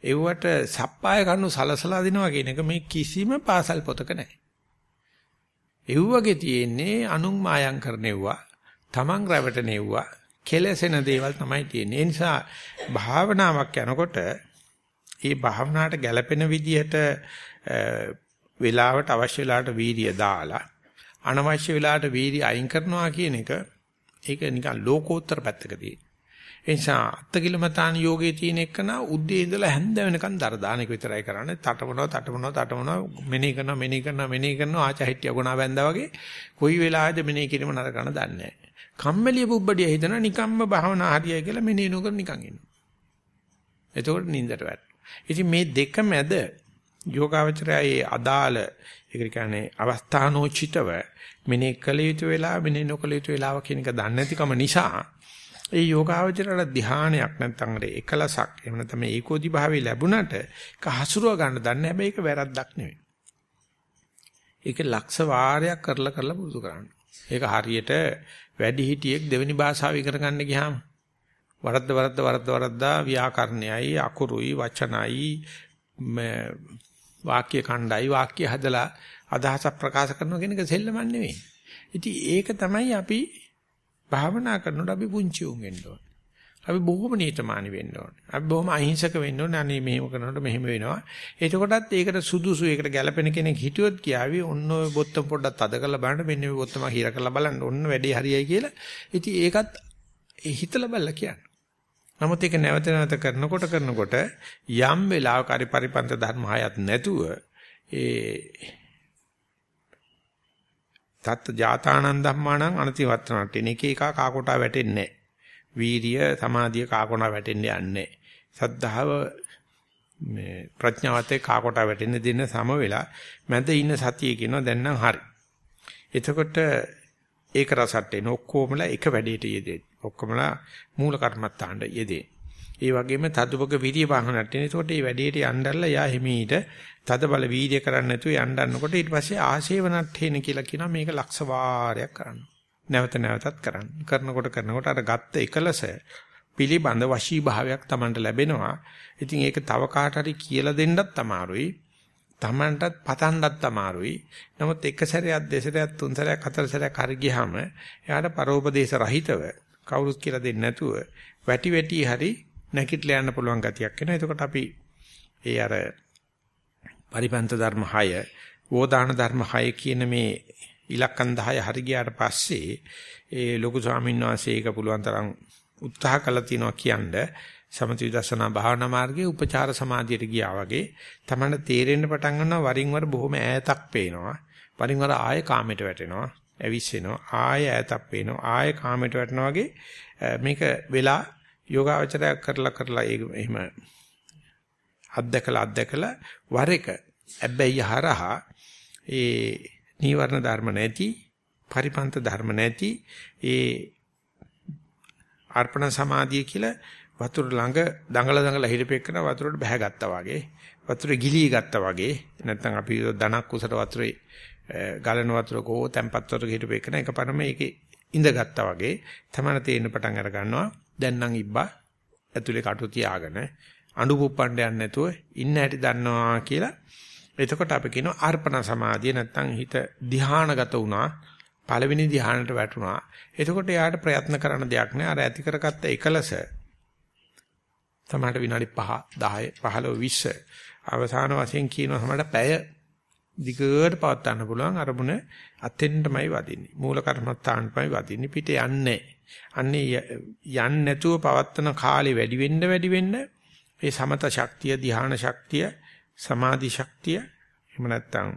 ඒවට සප්පාය කන්නු සලසලා දෙනවා කියන එක මේ කිසිම පාසල් පොතක නැහැ. ඒ වගේ තියෙන්නේ අනුන් මායම් කරනෙව්වා, තමන් රැවටෙනෙව්වා, කෙලසෙන දේවල් තමයි තියෙන්නේ. ඒ නිසා භාවනාවක් යනකොට ඒ භාවනාවට ගැළපෙන විදිහට වෙලාවට අවශ්‍ය වෙලාවට වීර්ය දාලා අනවශ්‍ය වෙලාවට වීර්ය අයින් කරනවා කියන එක ඒක නිකන් ලෝකෝත්තර පැත්තක තියෙන. ඒ නිසා අත්කිලමතාන යෝගයේ තියෙන එකන උද්දී ඉඳලා හැන්ද වෙනකන් දර දාන එක විතරයි කරන්නේ. තටමනවා තටමනවා තටමනවා මෙනෙහි කරනවා මෙනෙහි කරනවා මෙනෙහි කරනවා ආචහිටිය ගුණා බැඳා වගේ කොයි වෙලාවෙද මෙනෙහි කිරීම නතර කරන්න දන්නේ නැහැ. කම්මැලි බුබ්බඩිය හිතන නිකම්ම භාවනා හරියයි කියලා මෙනෙහි නොකර නිකන් ඉන්නවා. එතකොට නින්දට වැටෙනවා. ඉතින් මේ දෙක මැද යෝගාවචරයේ අදාළ ඒක කියන්නේ අවස්ථානෝචිතව මෙනේ කළ යුතු වෙලාව මෙනේ නොකළ යුතු වෙලාව කියන එක දන්නේ නැතිකම නිසා ඒ යෝගාවචරයට ධානයක් නැත්නම් අර එකලසක් එහෙම නැත්නම් ඒකෝදි භාවය ලැබුණට ඒක හසුරුව ගන්න දන්නේ හැබැයි ඒක වැරද්දක් නෙවෙයි. ඒක ලක්ෂ වාරයක් කරලා කරලා පුරුදු කරන්න. ඒක හරියට වැඩි හිටියෙක් දෙවෙනි භාෂාව ඉගෙන ගන්න ගියාම වරද්ද වරද්ද වරද්ද වරද්දා ව්‍යාකරණයයි අකුරුයි වචනයි වාක්‍ය ඛණ්ඩයි වාක්‍ය හදලා අදහසක් ප්‍රකාශ කරනවා කියන එක සෙල්ලමක් නෙවෙයි. ඉතින් ඒක තමයි අපි භාවනා කරනකොට අපි පුංචි උන් වෙන්න ඕනේ. අපි බොහොම නියතමානී වෙන්න ඕනේ. අපි බොහොම අහිංසක වෙන්න ඕනේ. අනේ මෙහෙම කරනකොට මෙහෙම වෙනවා. එතකොටත් ඒකට සුදුසු ඒකට ගැළපෙන කෙනෙක් හිටියොත් කියාවි ඔන්න ඔය බොත්තම පොඩ්ඩක් තද කරලා බලන්න මෙන්න මේ බොත්තම හිර කරලා බලන්න ඔන්න වැඩේ හරියයි කියලා. ඉතින් ඒකත් හිතලා බලලා කියන්නේ. නමුත් ඒක නැවත නැවත කරනකොට කරනකොට යම් වෙලාවක හරි පරිපන්ත ධර්ම හයත් නැතුව ඒ තත් ජාතානන් ධම්මානං අනතිවත්‍රණට එන එක එක කාකොටා වැටෙන්නේ නැහැ. වීරිය සමාධිය කාකොටා වැටෙන්නේ යන්නේ සද්ධාව මේ ප්‍රඥාවතේ කාකොටා වැටෙන්න දෙන්න සම වෙලා මැද ඉන්න සතිය කියනවා දැන් නම් හරි. එතකොට ඒක රසට එන ඔක්කොමලා එක වැඩේට යෙදෙයි. ඔක්කොමලා මූල කර්මත්තාණ්ඩ යෙදේ. ඒ වගේම තදුපක විරිය වහනට එන. ඒකට මේ වැඩේට යnderලා යා හිමීට තද බල වීර්ය කරන්නේ නැතුව යnderනකොට ඊට පස්සේ ආශේවනට්ඨේන කියලා කියනවා මේක ලක්ෂ වාරයක් කරන්න. නැවත නැවතත් කරන්න. කරනකොට කරනකොට අර ගත්ත එකලස පිළිබඳ වශී භාවයක් Tamanට ලැබෙනවා. ඉතින් ඒක තව කාට හරි කියලා දෙන්නත් අමාරුයි. Tamanටත් පතන්නත් අමාරුයි. නමුත් එක සැරයක් දෙසරයක් තුන් සැරයක් හතර සැරයක් හරි ගියාම එයාට පරෝපදේශ රහිතව කවුරුත් කියලා දෙන්නේ නැතුව වැටි වැටි හරි නැගිටලා යන්න පුළුවන් ගතියක් එනවා. එතකොට අපි ඒ අර පරිපන්ත ධර්ම 6, වෝදාන ධර්ම 6 කියන මේ ඉලක්කම් 10 හරි ගියාට පස්සේ ඒ ලොකු ස්වාමීන් වහන්සේ ඒක පුළුවන් තරම් උත්සාහ කළා තිනවා කියන්නේ සමති විදර්ශනා භාවනා මාර්ගයේ උපචාර සමාධියට ගියා වගේ තමයි තේරෙන්න පටන් ගන්නවා. වරින් වර බොහොම ඈතක් පේනවා. වරින් වර ආයෙ කාමයට වැටෙනවා. ඇවිස්සෙනවා. ආයෙ ඈතක් පේනවා. ආයෙ කාමයට වැටෙනවා වගේ මේක වෙලා යෝගාවචරය කරලා කරලා එහෙම අත්දකලා අත්දකලා වර එක හැබැයි හරහා ඒ නීවරණ ධර්ම නැති පරිපන්ත ධර්ම නැති ඒ අර්පණ සමාධිය කියලා වතුර ළඟ දඟල දඟල හිටපෙකන වතුරට බැහැගත්තා වගේ වතුරේ ගිලී ගත්තා වගේ නැත්නම් අපි දණක් උසට වතුරේ ගලන වතුරක හෝ තැම්පත් වතුරක හිටපෙකන එකපාරම ඒකේ ඉඳගත්තා වගේ තමයි තේරෙන පටන් අර ගන්නවා. දැන් නම් ඉබ්බා ඇතුලේ කටු තියාගෙන අඬු පුප්පන්න යන්නේ නැතුව ඉන්න හැටි දන්නවා කියලා. එතකොට අපි කියනවා අර්පණ සමාධිය නැත්නම් හිත ධානාගත වුණා. පළවෙනි ධානයට වැටුණා. එතකොට යාට ප්‍රයත්න කරන දෙයක් නෑ. අර ඇති කරගත්ත එකලස තමයි විනාඩි 5 10 15 20 අවසාන වශයෙන් කියනවා තමයි පැය දිගට පවත් ගන්න පුළුවන් අරමුණ අතෙන්ටමයි වදින්නේ. මූල කර්මත්තාන්ටමයි වදින්නේ. පිට යන්නේ. අන්නේ යන්නේ නැතුව පවත්තන කාලේ වැඩි වෙන්න වැඩි වෙන්න ඒ සමත ශක්තිය ධ්‍යාන ශක්තිය සමාධි ශක්තිය එහෙම නැත්නම්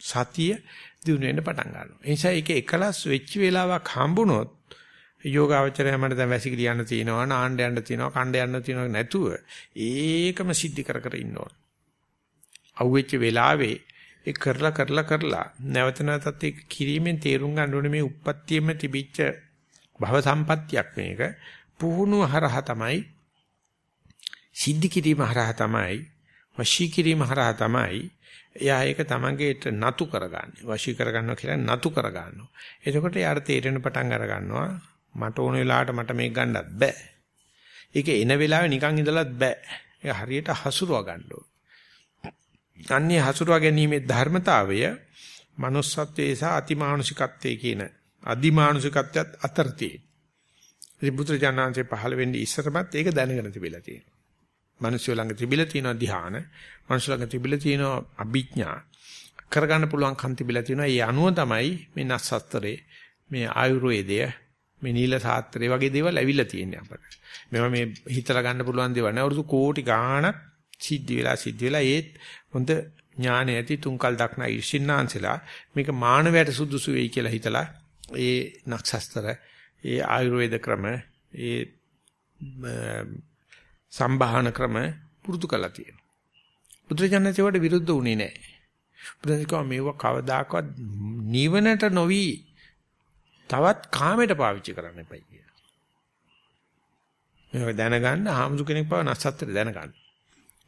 සතිය දිනු වෙන්න පටන් ගන්නවා. ඒ නිසා ඒක එකලස් වෙච්ච වෙලාවක් හම්බුනොත් යෝගාවචරය මට දැන් වැසිකිලි යන්න තියෙනවා නාන්න යන්න තියෙනවා කණ්ඩ යන්න තියෙනවා නැතුව ඒකම සිද්ධි කර කර ඉන්න ඕන. අවුෙච්ච වෙලාවේ ඒ කරලා කරලා කරලා නැවත නැවතත් ඒක කිරීමෙන් තේරුම් ගන්න ඕනේ මේ උප්පත්තියෙම තිබිච්ච භව සම්පත්තියක් මේක. පුහුණුව හරහා තමයි සිද්ධ කිරීම හරහා තමයි වශී කිරීම හරහා තමයි එයා ඒක තමන්ගේට නතු කරගන්නේ. වශී කරගන්නවා කියලා නතු කරගන්නවා. එතකොට යාට තේරෙන පටන් අර ගන්නවා මට ඕන වෙලාවට මට මේක ගන්නත් බෑ. ඒක එන වෙලාවේ නිකන් ඉඳලත් බෑ. ඒක හරියට හසුරුව ගන්න ඕන. අන්නේ හසුරුවා ගැනීමේ ධර්මතාවය manussත්වයේ සහ අතිමානුෂිකත්වයේ කියන අදිමානුෂිකත්වයට අතර තියෙන. ඉතින් බුදුරජාණන්සේ පහළ වෙන්නේ ඉස්සරමත් ඒක දැනගෙන තිබිලා තියෙනවා. මිනිස්සු ළඟ තිබිලා තියෙන ධ්‍යාන, මිනිස්සු ළඟ තිබිලා තියෙන අභිඥා කරගන්න පුළුවන් කන් තිබිලා තියෙනවා. ඒ අනුව තමයි මේ නස්සස්තරේ, මේ ආයුර්වේදය, මේ නීල සාත්‍රය වගේ දේවල් ඇවිල්ලා තියෙන්නේ අපට. මේවා මේ හිතලා ගන්න පුළුවන් දේවල් නෑ. වරුදු කෝටි ගාණක් සිද්ධ වෙලා සිද්ධ වෙලා ඒත් හොඳ ඥාන ඇති තුන්කල් දක්නා ඉර්ෂින්නාන්සලා මේක මානවයට සුදුසු වෙයි කියලා හිතලා ඒ නක්ෂස්තර ඒ ආයුර්වේද ක්‍රම ඒ සම්බාහන ක්‍රම පුරුදු කළා තියෙනවා. බුදුරජාණන්සේවට විරුද්ධ වුණේ නැහැ. බුදුරජාණන් මේව කවදාකවත් නිවනට නොවි තවත් කාමයට පාවිච්චි කරන්න එපයි කියලා. මේක දැනගන්න ආම්සු කෙනෙක් බව නැස්සත්තර දැනගන්න.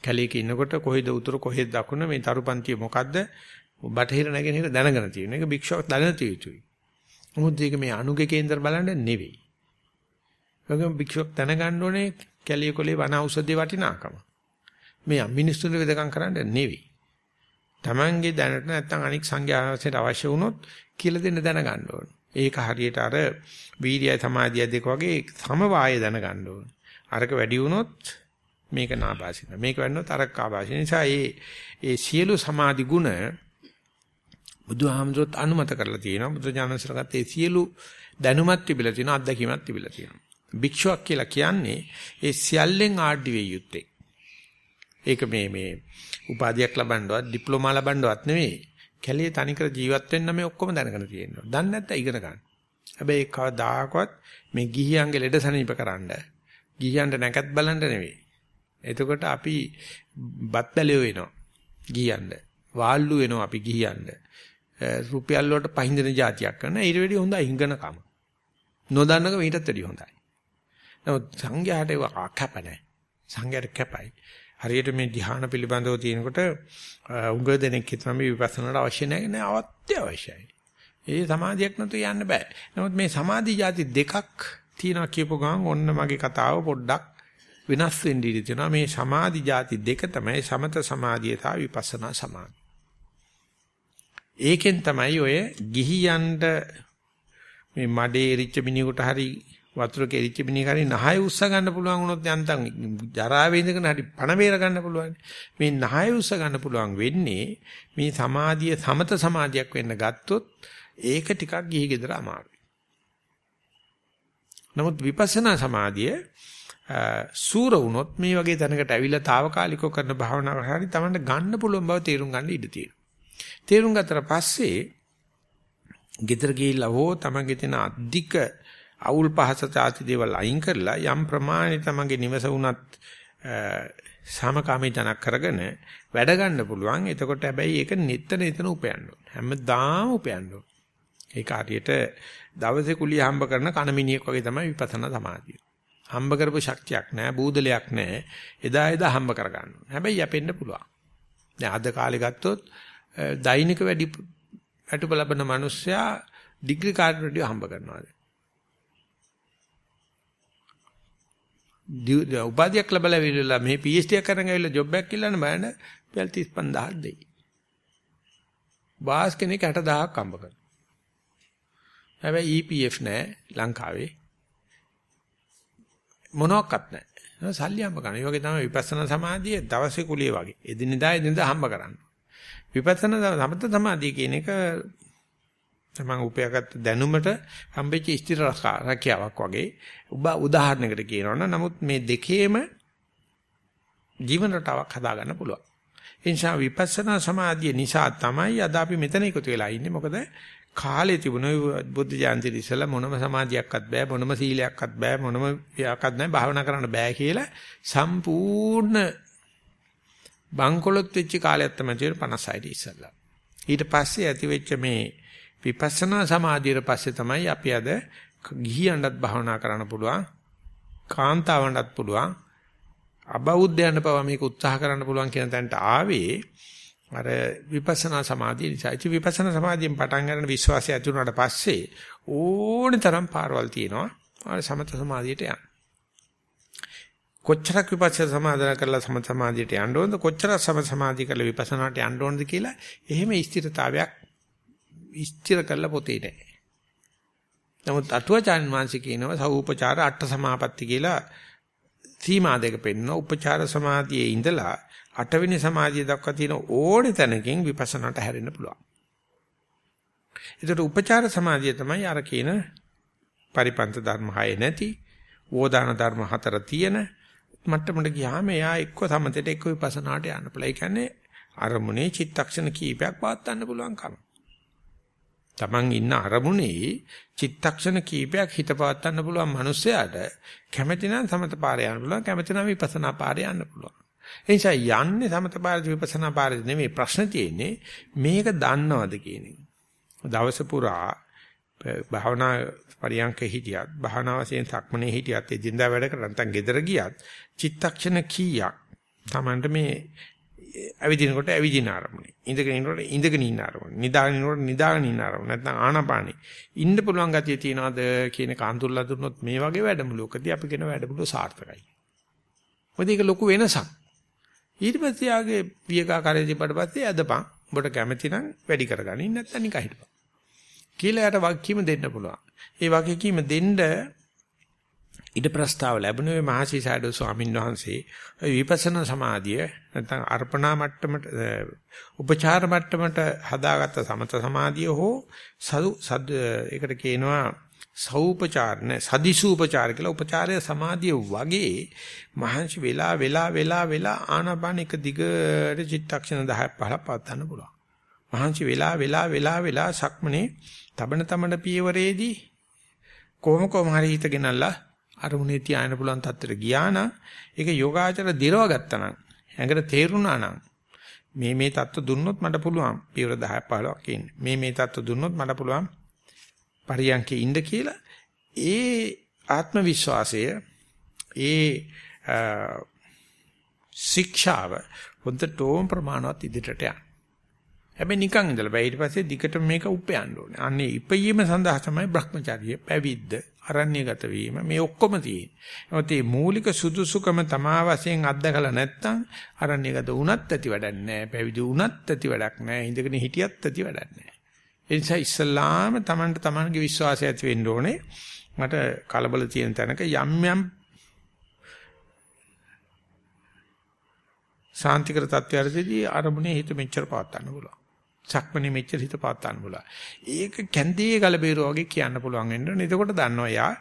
කැලේක ඉන්නකොට කොහෙද උතුර කොහෙද දකුණ මේ තරුපන්තිය මොකද්ද බටහිර නැගෙනහිර දැනගෙන තියෙන එක භික්ෂුවක් දැනන යුතුයි. මොකද මේක මේ අනුගේ කේන්දර බලන්න නෙවෙයි. ඒකම භික්ෂුවක් දැනගන්න ඕනේ කැලිය කොලේ වන ඖෂධයේ වටිනාකම. මේ මිනිස්සුන්ට වෙදකම් කරන්න නෙවෙයි. Tamange දැනට නැත්නම් අනික් සංඥාවසට අවශ්‍ය වුණොත් කියලා දෙන්න දැනගන්න ඕනේ. ඒක හරියට අර වීර්යය සමාධිය දෙක වගේ සමவாய දැනගන්න ඕනේ. අරක වැඩි වුණොත් මේක නාභාසින. මේක වෙන්නොත් අරක ආභාසින. නිසා මේ ඒ සියලු සමාධි ගුණ බුදුහාමුදුරුවෝ අනුමත කරලා තියෙනවා. බුදුජානසරගත ඒ සියලු දැනුමක් තිබිලා තියෙනවා, අත්දැකීමක් තිබිලා තියෙනවා. භික්ෂුවක් කියලා කියන්නේ ඒ සියල්ලෙන් ආඩ්‍ය වේ යුත්තේ. ඒක මේ මේ උපාධියක් ලබන්නවත් ඩිප්ලෝමා ලබන්නවත් නෙවෙයි. කැලේ තනිකර ජීවත් වෙන්න මේ ඔක්කොම දැනගෙන තියෙනවා. දන්නේ නැත්නම් ඉගෙන ගන්න. හැබැයි කවදාකවත් මේ ගිහියන්ගේ ලෙඩ සනීප කරන්න ගිහියන්ට නැකත් බලන්න නෙවෙයි. එතකොට අපි බත් බැලියෝ වෙනවා. ගිහියන්ට. වාල්ලු වෙනවා අපි ගිහියන්ට. රුපියල් වලට පහින්දෙන જાතියක් කරන ඊට වැඩිය හොඳයි හිඟනකම. නොදන්නක ඊටත් වැඩිය හොඳයි. නමුත් සංඝයාට ඒක කැප නැහැ. සංඝයාට කැපයි. හරියට මේ ධ්‍යාන පිළිබඳව තියෙනකොට උඟ දෙනෙක් හිතන මේ විපස්සනාට අවශ්‍ය නැහැ නේ අවශ්‍යයි. ඒ සමාධියක් නැතු යන්න බෑ. නමුත් මේ සමාධි જાති දෙකක් තියෙනවා කියපු ගමන් ඔන්න මගේ කතාව පොඩ්ඩක් වෙනස් වෙන්න ඉඩ තියෙනවා. මේ සමාධි જાති දෙක තමයි සමත සමාධිය සහ විපස්සනා සමාධිය. ඒකෙන් තමයි ඔය ගිහියන්ට මේ මඩේ එරිච්ච මිනිහෙකුට හරි වතුර කෙරිච්ච මිනිහකරි නහය උස්ස ගන්න පුළුවන් වුණොත් යන්තම් ජරාවේ ඉඳගෙන හරි පණ වේර ගන්න පුළුවන්. මේ නහය උස්ස ගන්න පුළුවන් වෙන්නේ මේ සමාධිය සමත සමාධියක් වෙන්න ගත්තොත් ඒක ටිකක් ගිහි ගෙදර අමාරුයි. නමුත් විපස්සනා සමාධිය සූර වුණොත් මේ වගේ තැනකට ඇවිල්ලා తాවකාලිකව කරන භාවනාව හරි තමන්ට ගන්න පුළුවන් බව තේරුම් ගන්න ඉඩ තියෙනවා. තේරුම් ගත්තට පස්සේ ගෙදර ගිහිල්ලා හෝ තමන්ගේ තියෙන අධික අවුල් පහස ආති දේවල් අයින් කරලා යම් ප්‍රමාණයට තමන්ගේ නිවස උනත් සාමකාමී ජනක් කරගෙන වැඩ ගන්න පුළුවන්. එතකොට හැබැයි ඒක නිතර නිතර උපයන්න ඕන. හැමදාම උපයන්න ඕන. ඒක හරියට දවසේ කුලිය හම්බ කරන කණමිනියෙක් වගේ තමයි විපස්සනා සමාධිය. හම්බ කරපු ශක්තියක් නැහැ, බූදලයක් නැහැ. එදා එදා හම්බ කරගන්න ඕන. හැබැයි යැපෙන්න පුළුවන්. දැන් අද කාලේ ගත්තොත් දෛනික වැඩි වැටුප ලබන මිනිස්සයා ඩිග්‍රී කාර්යවලදී හම්බ කරනවා. උපාධියක් ලැබලා විලලා මේ PhD එකක් කරන් ඇවිල්ලා ජොබ් එකක් ඉල්ලන්න බෑන පෙල් 35000ක් දෙයි. වාස් කෙනෙක් 60000ක් හම්බ කරනවා. හැබැයි EPF නෑ ලංකාවේ. මොනවත් නැහැ. සල්ලි හම්බ කරනවා. ඒ වගේ තමයි විපස්සනා සමාධිය දවසේ කුලිය වගේ. එදිනෙදා එදිනෙදා හම්බ කරන්න. විපස්සනා සමත සමාධිය කියන එක තමන් උපයාගත්ත දැනුමට හම්බෙච්ච ස්ථිර රැකියාවක් වගේ ඔබ උදාහරණයකට කියනවනම් නමුත් මේ දෙකේම ජීවන රටාවක් හදාගන්න පුළුවන්. ඒ නිසා විපස්සනා සමාධිය නිසා තමයි අද අපි මෙතන එකතු වෙලා ඉන්නේ. මොකද කාලේ තිබුණ බුද්ධ ජයන්ති ඉස්සලා මොනම සමාධියක්වත් බෑ මොනම සීලයක්වත් බෑ මොනම යක්වත් නැහැ භාවනා කරන්න බෑ කියලා සම්පූර්ණ බංකොලොත් වෙච්ච කාලයක් තමයි 56 ඉස්සලා. ඊට පස්සේ ඇති වෙච්ච මේ විපස්සනා සමාධියට පස්සේ තමයි අපි අද ගිහියන්ටත් භාවනා කරන්න පුළුවන් කාන්තාවන්ටත් පුළුවන් අබෞද්ධයන්ට පව මේක උත්සාහ කරන්න පුළුවන් කියන තැනට ආවේ අර විපස්සනා සමාධිය නිසා. ඉති විපස්සනා සමාධියෙන් පටන් ගන්න විශ්වාසය ඇති වුණාට පස්සේ ඕනේ තරම් පාරවල් තියෙනවා. අර සමත සමාධියට යන්න. කොච්චරක් විපස්සනා සමාධන කරලා සමත සමාධියට යන්න ඕනද කොච්චරක් සමත සමාධිය කරලා විපස්සනාට යන්න ඕනද කියලා එහෙම ස්ථිරතාවයක් ස්ථිර කරලා පොතේ නැහැ. නමුත් අටුවචාන් වංශ කියනවා සෞපචාර අට සමාපatti කියලා සීමා දෙක පෙන්න උපචාර සමාධියේ ඉඳලා අටවෙනි සමාධිය දක්වා තියෙන ඕනේ තැනකින් විපස්සනාට හැරෙන්න පුළුවන්. ඒකට උපචාර සමාධිය තමයි අර කියන පරිපන්ත ධර්ම හය නැති, වෝදාන ධර්ම හතර තියෙන මට්ටමට ගියාම එයා එක්ක සමතේට එක්ක විපස්සනාට යන්න පුළුවන්. ඒ කියන්නේ අරමුණේ චිත්තක්ෂණ කීපයක් පාත් ගන්න පුළුවන්කම. Taman ඉන්න අරමුණේ චිත්තක්ෂණ කීපයක් හිත පවත්වන්න පුළුවන් මිනිස්සයාට කැමැති නම් සමත පාරේ යන්න පුළුවන් කැමැති නම් විපස්සනා පාරේ යන්න පුළුවන්. ඒ නිසා යන්නේ සමත පාරද විපස්සනා පාරද නෙමෙයි ප්‍රශ්න තියෙන්නේ මේක දන්නවද කියන එක. දවස පුරා භාවනා පරියන්ක හිටියත් භාවනා වශයෙන් සක්මනේ හිටියත් එදින්දා වැඩ කරා නැත්නම් ගෙදර ගියත් චිත්තක්ෂණ කීයක් Tamanට මේ ඇවිදිනකොට ඇවිදින ආරමුණේ ඉඳගෙන ඉන්නකොට ඉඳගෙන ඉන්න ආරමුණ නිදාගෙන ඉන්නකොට නිදාගෙන ඉන්න ආරමුණ නැත්නම් ආනාපානෙ ඉන්න පුළුවන් ගතිය තියනවාද කියන කාන්තුල්ලා දුන්නොත් මේ වගේ වැඩමුළුවකදී අපි කියන වැඩමුළුව සාර්ථකයි. මොකද ඒක ලොකු වෙනසක්. ඊට පස්සේ ආගේ පියකාකාරයේ දීපට පස්සේ අදපන් ඔබට කැමති නම් වැඩි කරගනින් නැත්නම් නිකන් හිටපන්. කියලා යට වගකීම දෙන්න පුළුවන්. ඒ වගකීම දෙන්න ඉද ප්‍රස්තාව ලැබුණේ මහසි සයඩෝ ස්වාමීන් වහන්සේ විපස්සනා සමාධිය නැත්නම් අර්පණා මට්ටමට උපචාර මට්ටමට හදාගත්ත සමත සමාධිය හෝ සදු සද් ඒකට කියනවා සෞපචාර නැ සදිසූපචාර කියලා උපචාරය සමාධිය වගේ මහන්සි වෙලා වෙලා වෙලා වෙලා ආනාපාන එක දිගට චිත්තක්ෂණ 10ක් 15ක් පවත්වන්න පුළුවන්. මහන්සි වෙලා වෙලා වෙලා වෙලා සක්මනේ තබන තමන පියවරේදී කොහොම කොහම හරි හිත ගෙනල්ලා අරමුණේ තියාගෙන පුළුවන් තත්ත්වයට ගියා නම් ඒක යෝගාචර දිරව ගත්තා නම් ඇඟට තේරුණා නම් මේ මේ தত্ত্ব දුන්නොත් මට පුළුවන් පියවර 10 15ක් ඉන්න. මේ මේ தত্ত্ব දුන්නොත් මට පුළුවන් පරියන්කේ ඉන්න කියලා ඒ ආත්ම විශ්වාසය ඒ ශික්ෂාව හොඳටම ප්‍රමාණවත් ඉදිරියට යනවා. හැබැයි නිකන් ඉඳලා බෑ ඊට පස්සේ දිගට මේක උපයන්න ඕනේ. අන්නේ ඉපයීම සඳහා තමයි Brahmacharya පැවිද්ද අරණ්‍යගත වීම මේ ඔක්කොම තියෙන්නේ. නමුත් මේ මූලික සුදුසුකම තමා වශයෙන් අත්දකලා නැත්නම් අරණ්‍යගත වුණත් ඇති වැඩක් නැහැ. පැවිදි වුණත් ඇති වැඩක් නැහැ. ඉඳගෙන හිටියත් ඇති වැඩක් නැහැ. ඒ නිසා ඉස්සල්ලාම Tamanට Tamanගේ විශ්වාසය ඇති වෙන්න ඕනේ. මට කලබල තියෙන තැනක යම් යම් සාන්තිකර තත්ත්වයකදී අරමුණේ හිත මෙච්චර පවත් ගන්න පුළුවන්. සක්මණේ මෙච්චර හිත පාත් ගන්න පුළුවන්. ඒක කැන්දියේ ගලබේරුව වගේ කියන්න පුළුවන් වෙන්න ඕනේ. එතකොට දන්නවා යා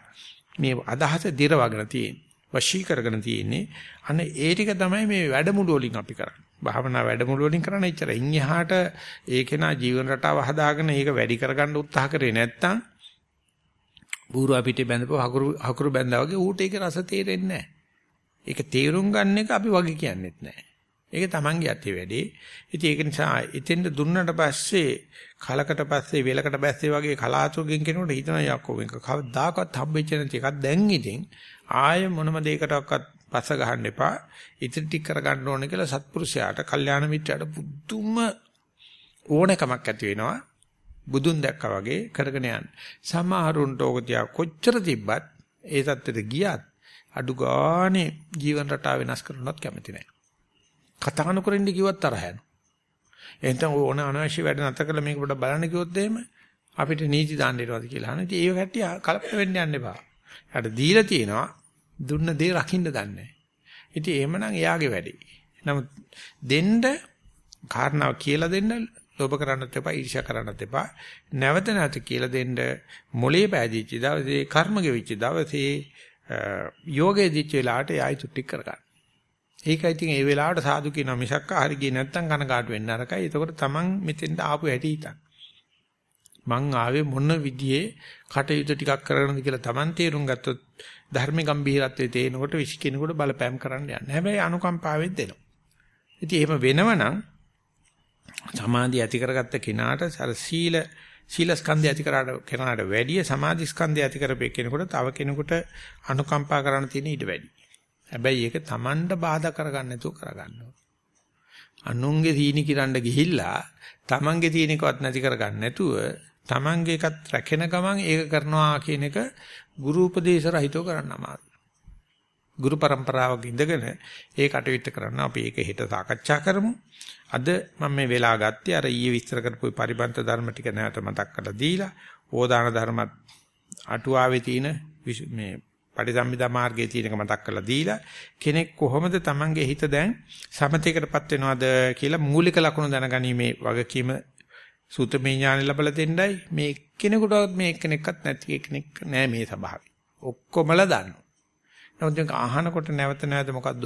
මේ අදහස දිරවගෙන තියෙන්නේ. වශී කරගෙන තියෙන්නේ. අනේ ඒ ටික තමයි මේ වැඩමුළු වලින් අපි කරන්නේ. භාවනා වැඩමුළු වලින් කරන්නේ එච්චර. ඉන් එහාට ඒකේනා ජීවන රටාව හදාගෙන ඒක වැඩි කරගන්න උත්සාහ කරේ නැත්තම් බූරුවා පිටේ බැඳපුව හකුරු හකුරු බැඳා වගේ ඌට ඒක රස තේරෙන්නේ නැහැ. ඒක තේරුම් ගන්න එක අපි වගේ කියන්නෙත් නැහැ. ඒක Tamange යත්තේ වැඩේ. ඉතින් ඒක නිසා එතෙන්ද දුන්නට පස්සේ කලකට පස්සේ වෙලකට පස්සේ වගේ කලාතුරකින් කෙනෙකුට හිතනවා යක්කෝ මේක කවදාකවත් හම්බෙච්ච නැති එකක් දැන් ඉතින් ආය මොනම දෙයකටවත් පස්ස ගහන්න එපා. ඉතින් ටික කරගන්න ඕනේ කියලා සත්පුරුෂයාට, කල්යාණ මිත්‍රයාට පුදුම ඕනකමක් ඇති වෙනවා. බුදුන් දැක්කා වගේ කරගෙන යන්න. සමහරුන්ට ඕක තියා කොච්චර තිබ්බත් ඒ தත්ත්වෙට ගියත් අඩු ගානේ ජීවන රටාව වෙනස් කරනවත් කැමති නැහැ. කතා නොකරින්න කිව්වත් තරහ යනවා. එහෙනම් ඕන අනවශ්‍ය වැඩ නැතර කළා මේක පොඩ්ඩක් බලන්න කිව්වොත් එහෙම අපිට නීති දාන්න ඉරවද කියලා අහන. ඉතින් ඒක කට්ටිය කලබල වෙන්න යන්න එපා. යාට දීලා තියෙනවා දුන්න දේ රකින්න දන්නේ. ඉතින් එහෙමනම් එයාගේ වැඩේ. නමුත් දෙන්න කාරණාව කියලා දෙන්න ලෝභ කරන්නත් එපා ඊර්ෂ්‍යා කරන්නත් එපා. නැවත නැවත කියලා දෙන්න මොලේ පෑදිච්ච දවසේ කර්ම ගෙවිච්ච දවසේ යෝගේ දිච්ච වෙලාවට යයි තුට්ටි කරගන්න. ඒකයි ඉතින් ඒ වෙලාවට සාදු කියනවා මිසක් හරි ගියේ නැත්තම් කනකාට වෙන්න අරකයි. එතකොට Taman මෙතෙන්ට ආපු හැටි හිතන්න. මං ආවේ මොන විදියෙ කටයුතු ටිකක් කරනද කියලා Taman තේරුම් ගත්තොත් ධර්ම ගම්භීරත්වයේ තේනකොට විශ්කිනකොට බලපෑම් කරන්න යන්නේ. හැබැයි අනුකම්පාවෙත් දෙනවා. ඉතින් එහෙම වෙනවනම් සමාධිය ඇති කරගත්ත කෙනාට අර සීල සීල ස්කන්ධය ඇති කරාට කෙනාට වැඩිය සමාධි ස්කන්ධය ඇති කරපේ කෙනෙකුට තව කෙනෙකුට අනුකම්පා කරන්න තියෙන ඊට වැඩි. හැබැයි ඒක Tamanට බාධා කරගන්න නැතුව කරගන්න අනුන්ගේ තීනි කිරන්න ගිහිල්ලා Tamanගේ තීනිකවත් නැති කරගන්න නැතුව Tamanගේ එකත් රැකෙන ගමන් ඒක කරනවා කියන එක ගුරු උපදේශ රහිතව කරන්න අමාරුයි. ගුරු પરම්පරාවක ඉඳගෙන ඒ කටයුත්ත කරන්න අපි ඒක හෙට සාකච්ඡා කරමු. අද මම මේ වෙලා ගත්තේ අර ඊයේ විස්තර කරපු පරිබන්ත ධර්ම ටික නැවත මතක් කරලා දීලා ඕදාන ධර්මත් අටුවාවේ තියෙන මේ පටිසම්භිදා මාර්ගයේ තියෙන එක මතක් කරලා දීලා කෙනෙක් කොහොමද Tamange හිත දැන් සමතේකටපත් වෙනවද කියලා මූලික ලක්ෂණ දැනගැනීමේ වගකීම සූතමේ ඥාන ලැබලා දෙන්නයි. මේ කෙනෙකුටවත් මේ එක්කෙනෙක්වත් නැති කෙනෙක් නෑ මේ සභාවේ. ඔක්කොමලා දන්නවා. නමුත් මේක අහනකොට නැවත නැවත මොකද්ද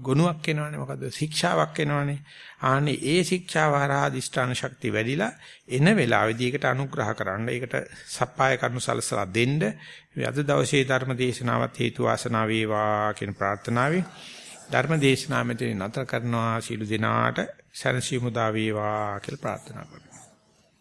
ගුණයක් එනවනේ මොකද්ද ශික්ෂාවක් එනවනේ. ආන්නේ ඒ ශික්ෂාව හරහා දිෂ්ඨාන ශක්තිය වැඩිලා එන වෙලාවෙදී ඒකට අනුග්‍රහ කරන්න ඒකට සප්පාය කරනු සලසලා දෙන්න. අද දවසේ ධර්ම දේශනාවත් හේතු වාසනා වේවා කියන ප්‍රාර්ථනාවෙන් ධර්ම දේශනාව මෙතන නතර කරනවා. සීල දිනාට සරසිමුදා වේවා කියලා ප්‍රාර්ථනා කරනවා.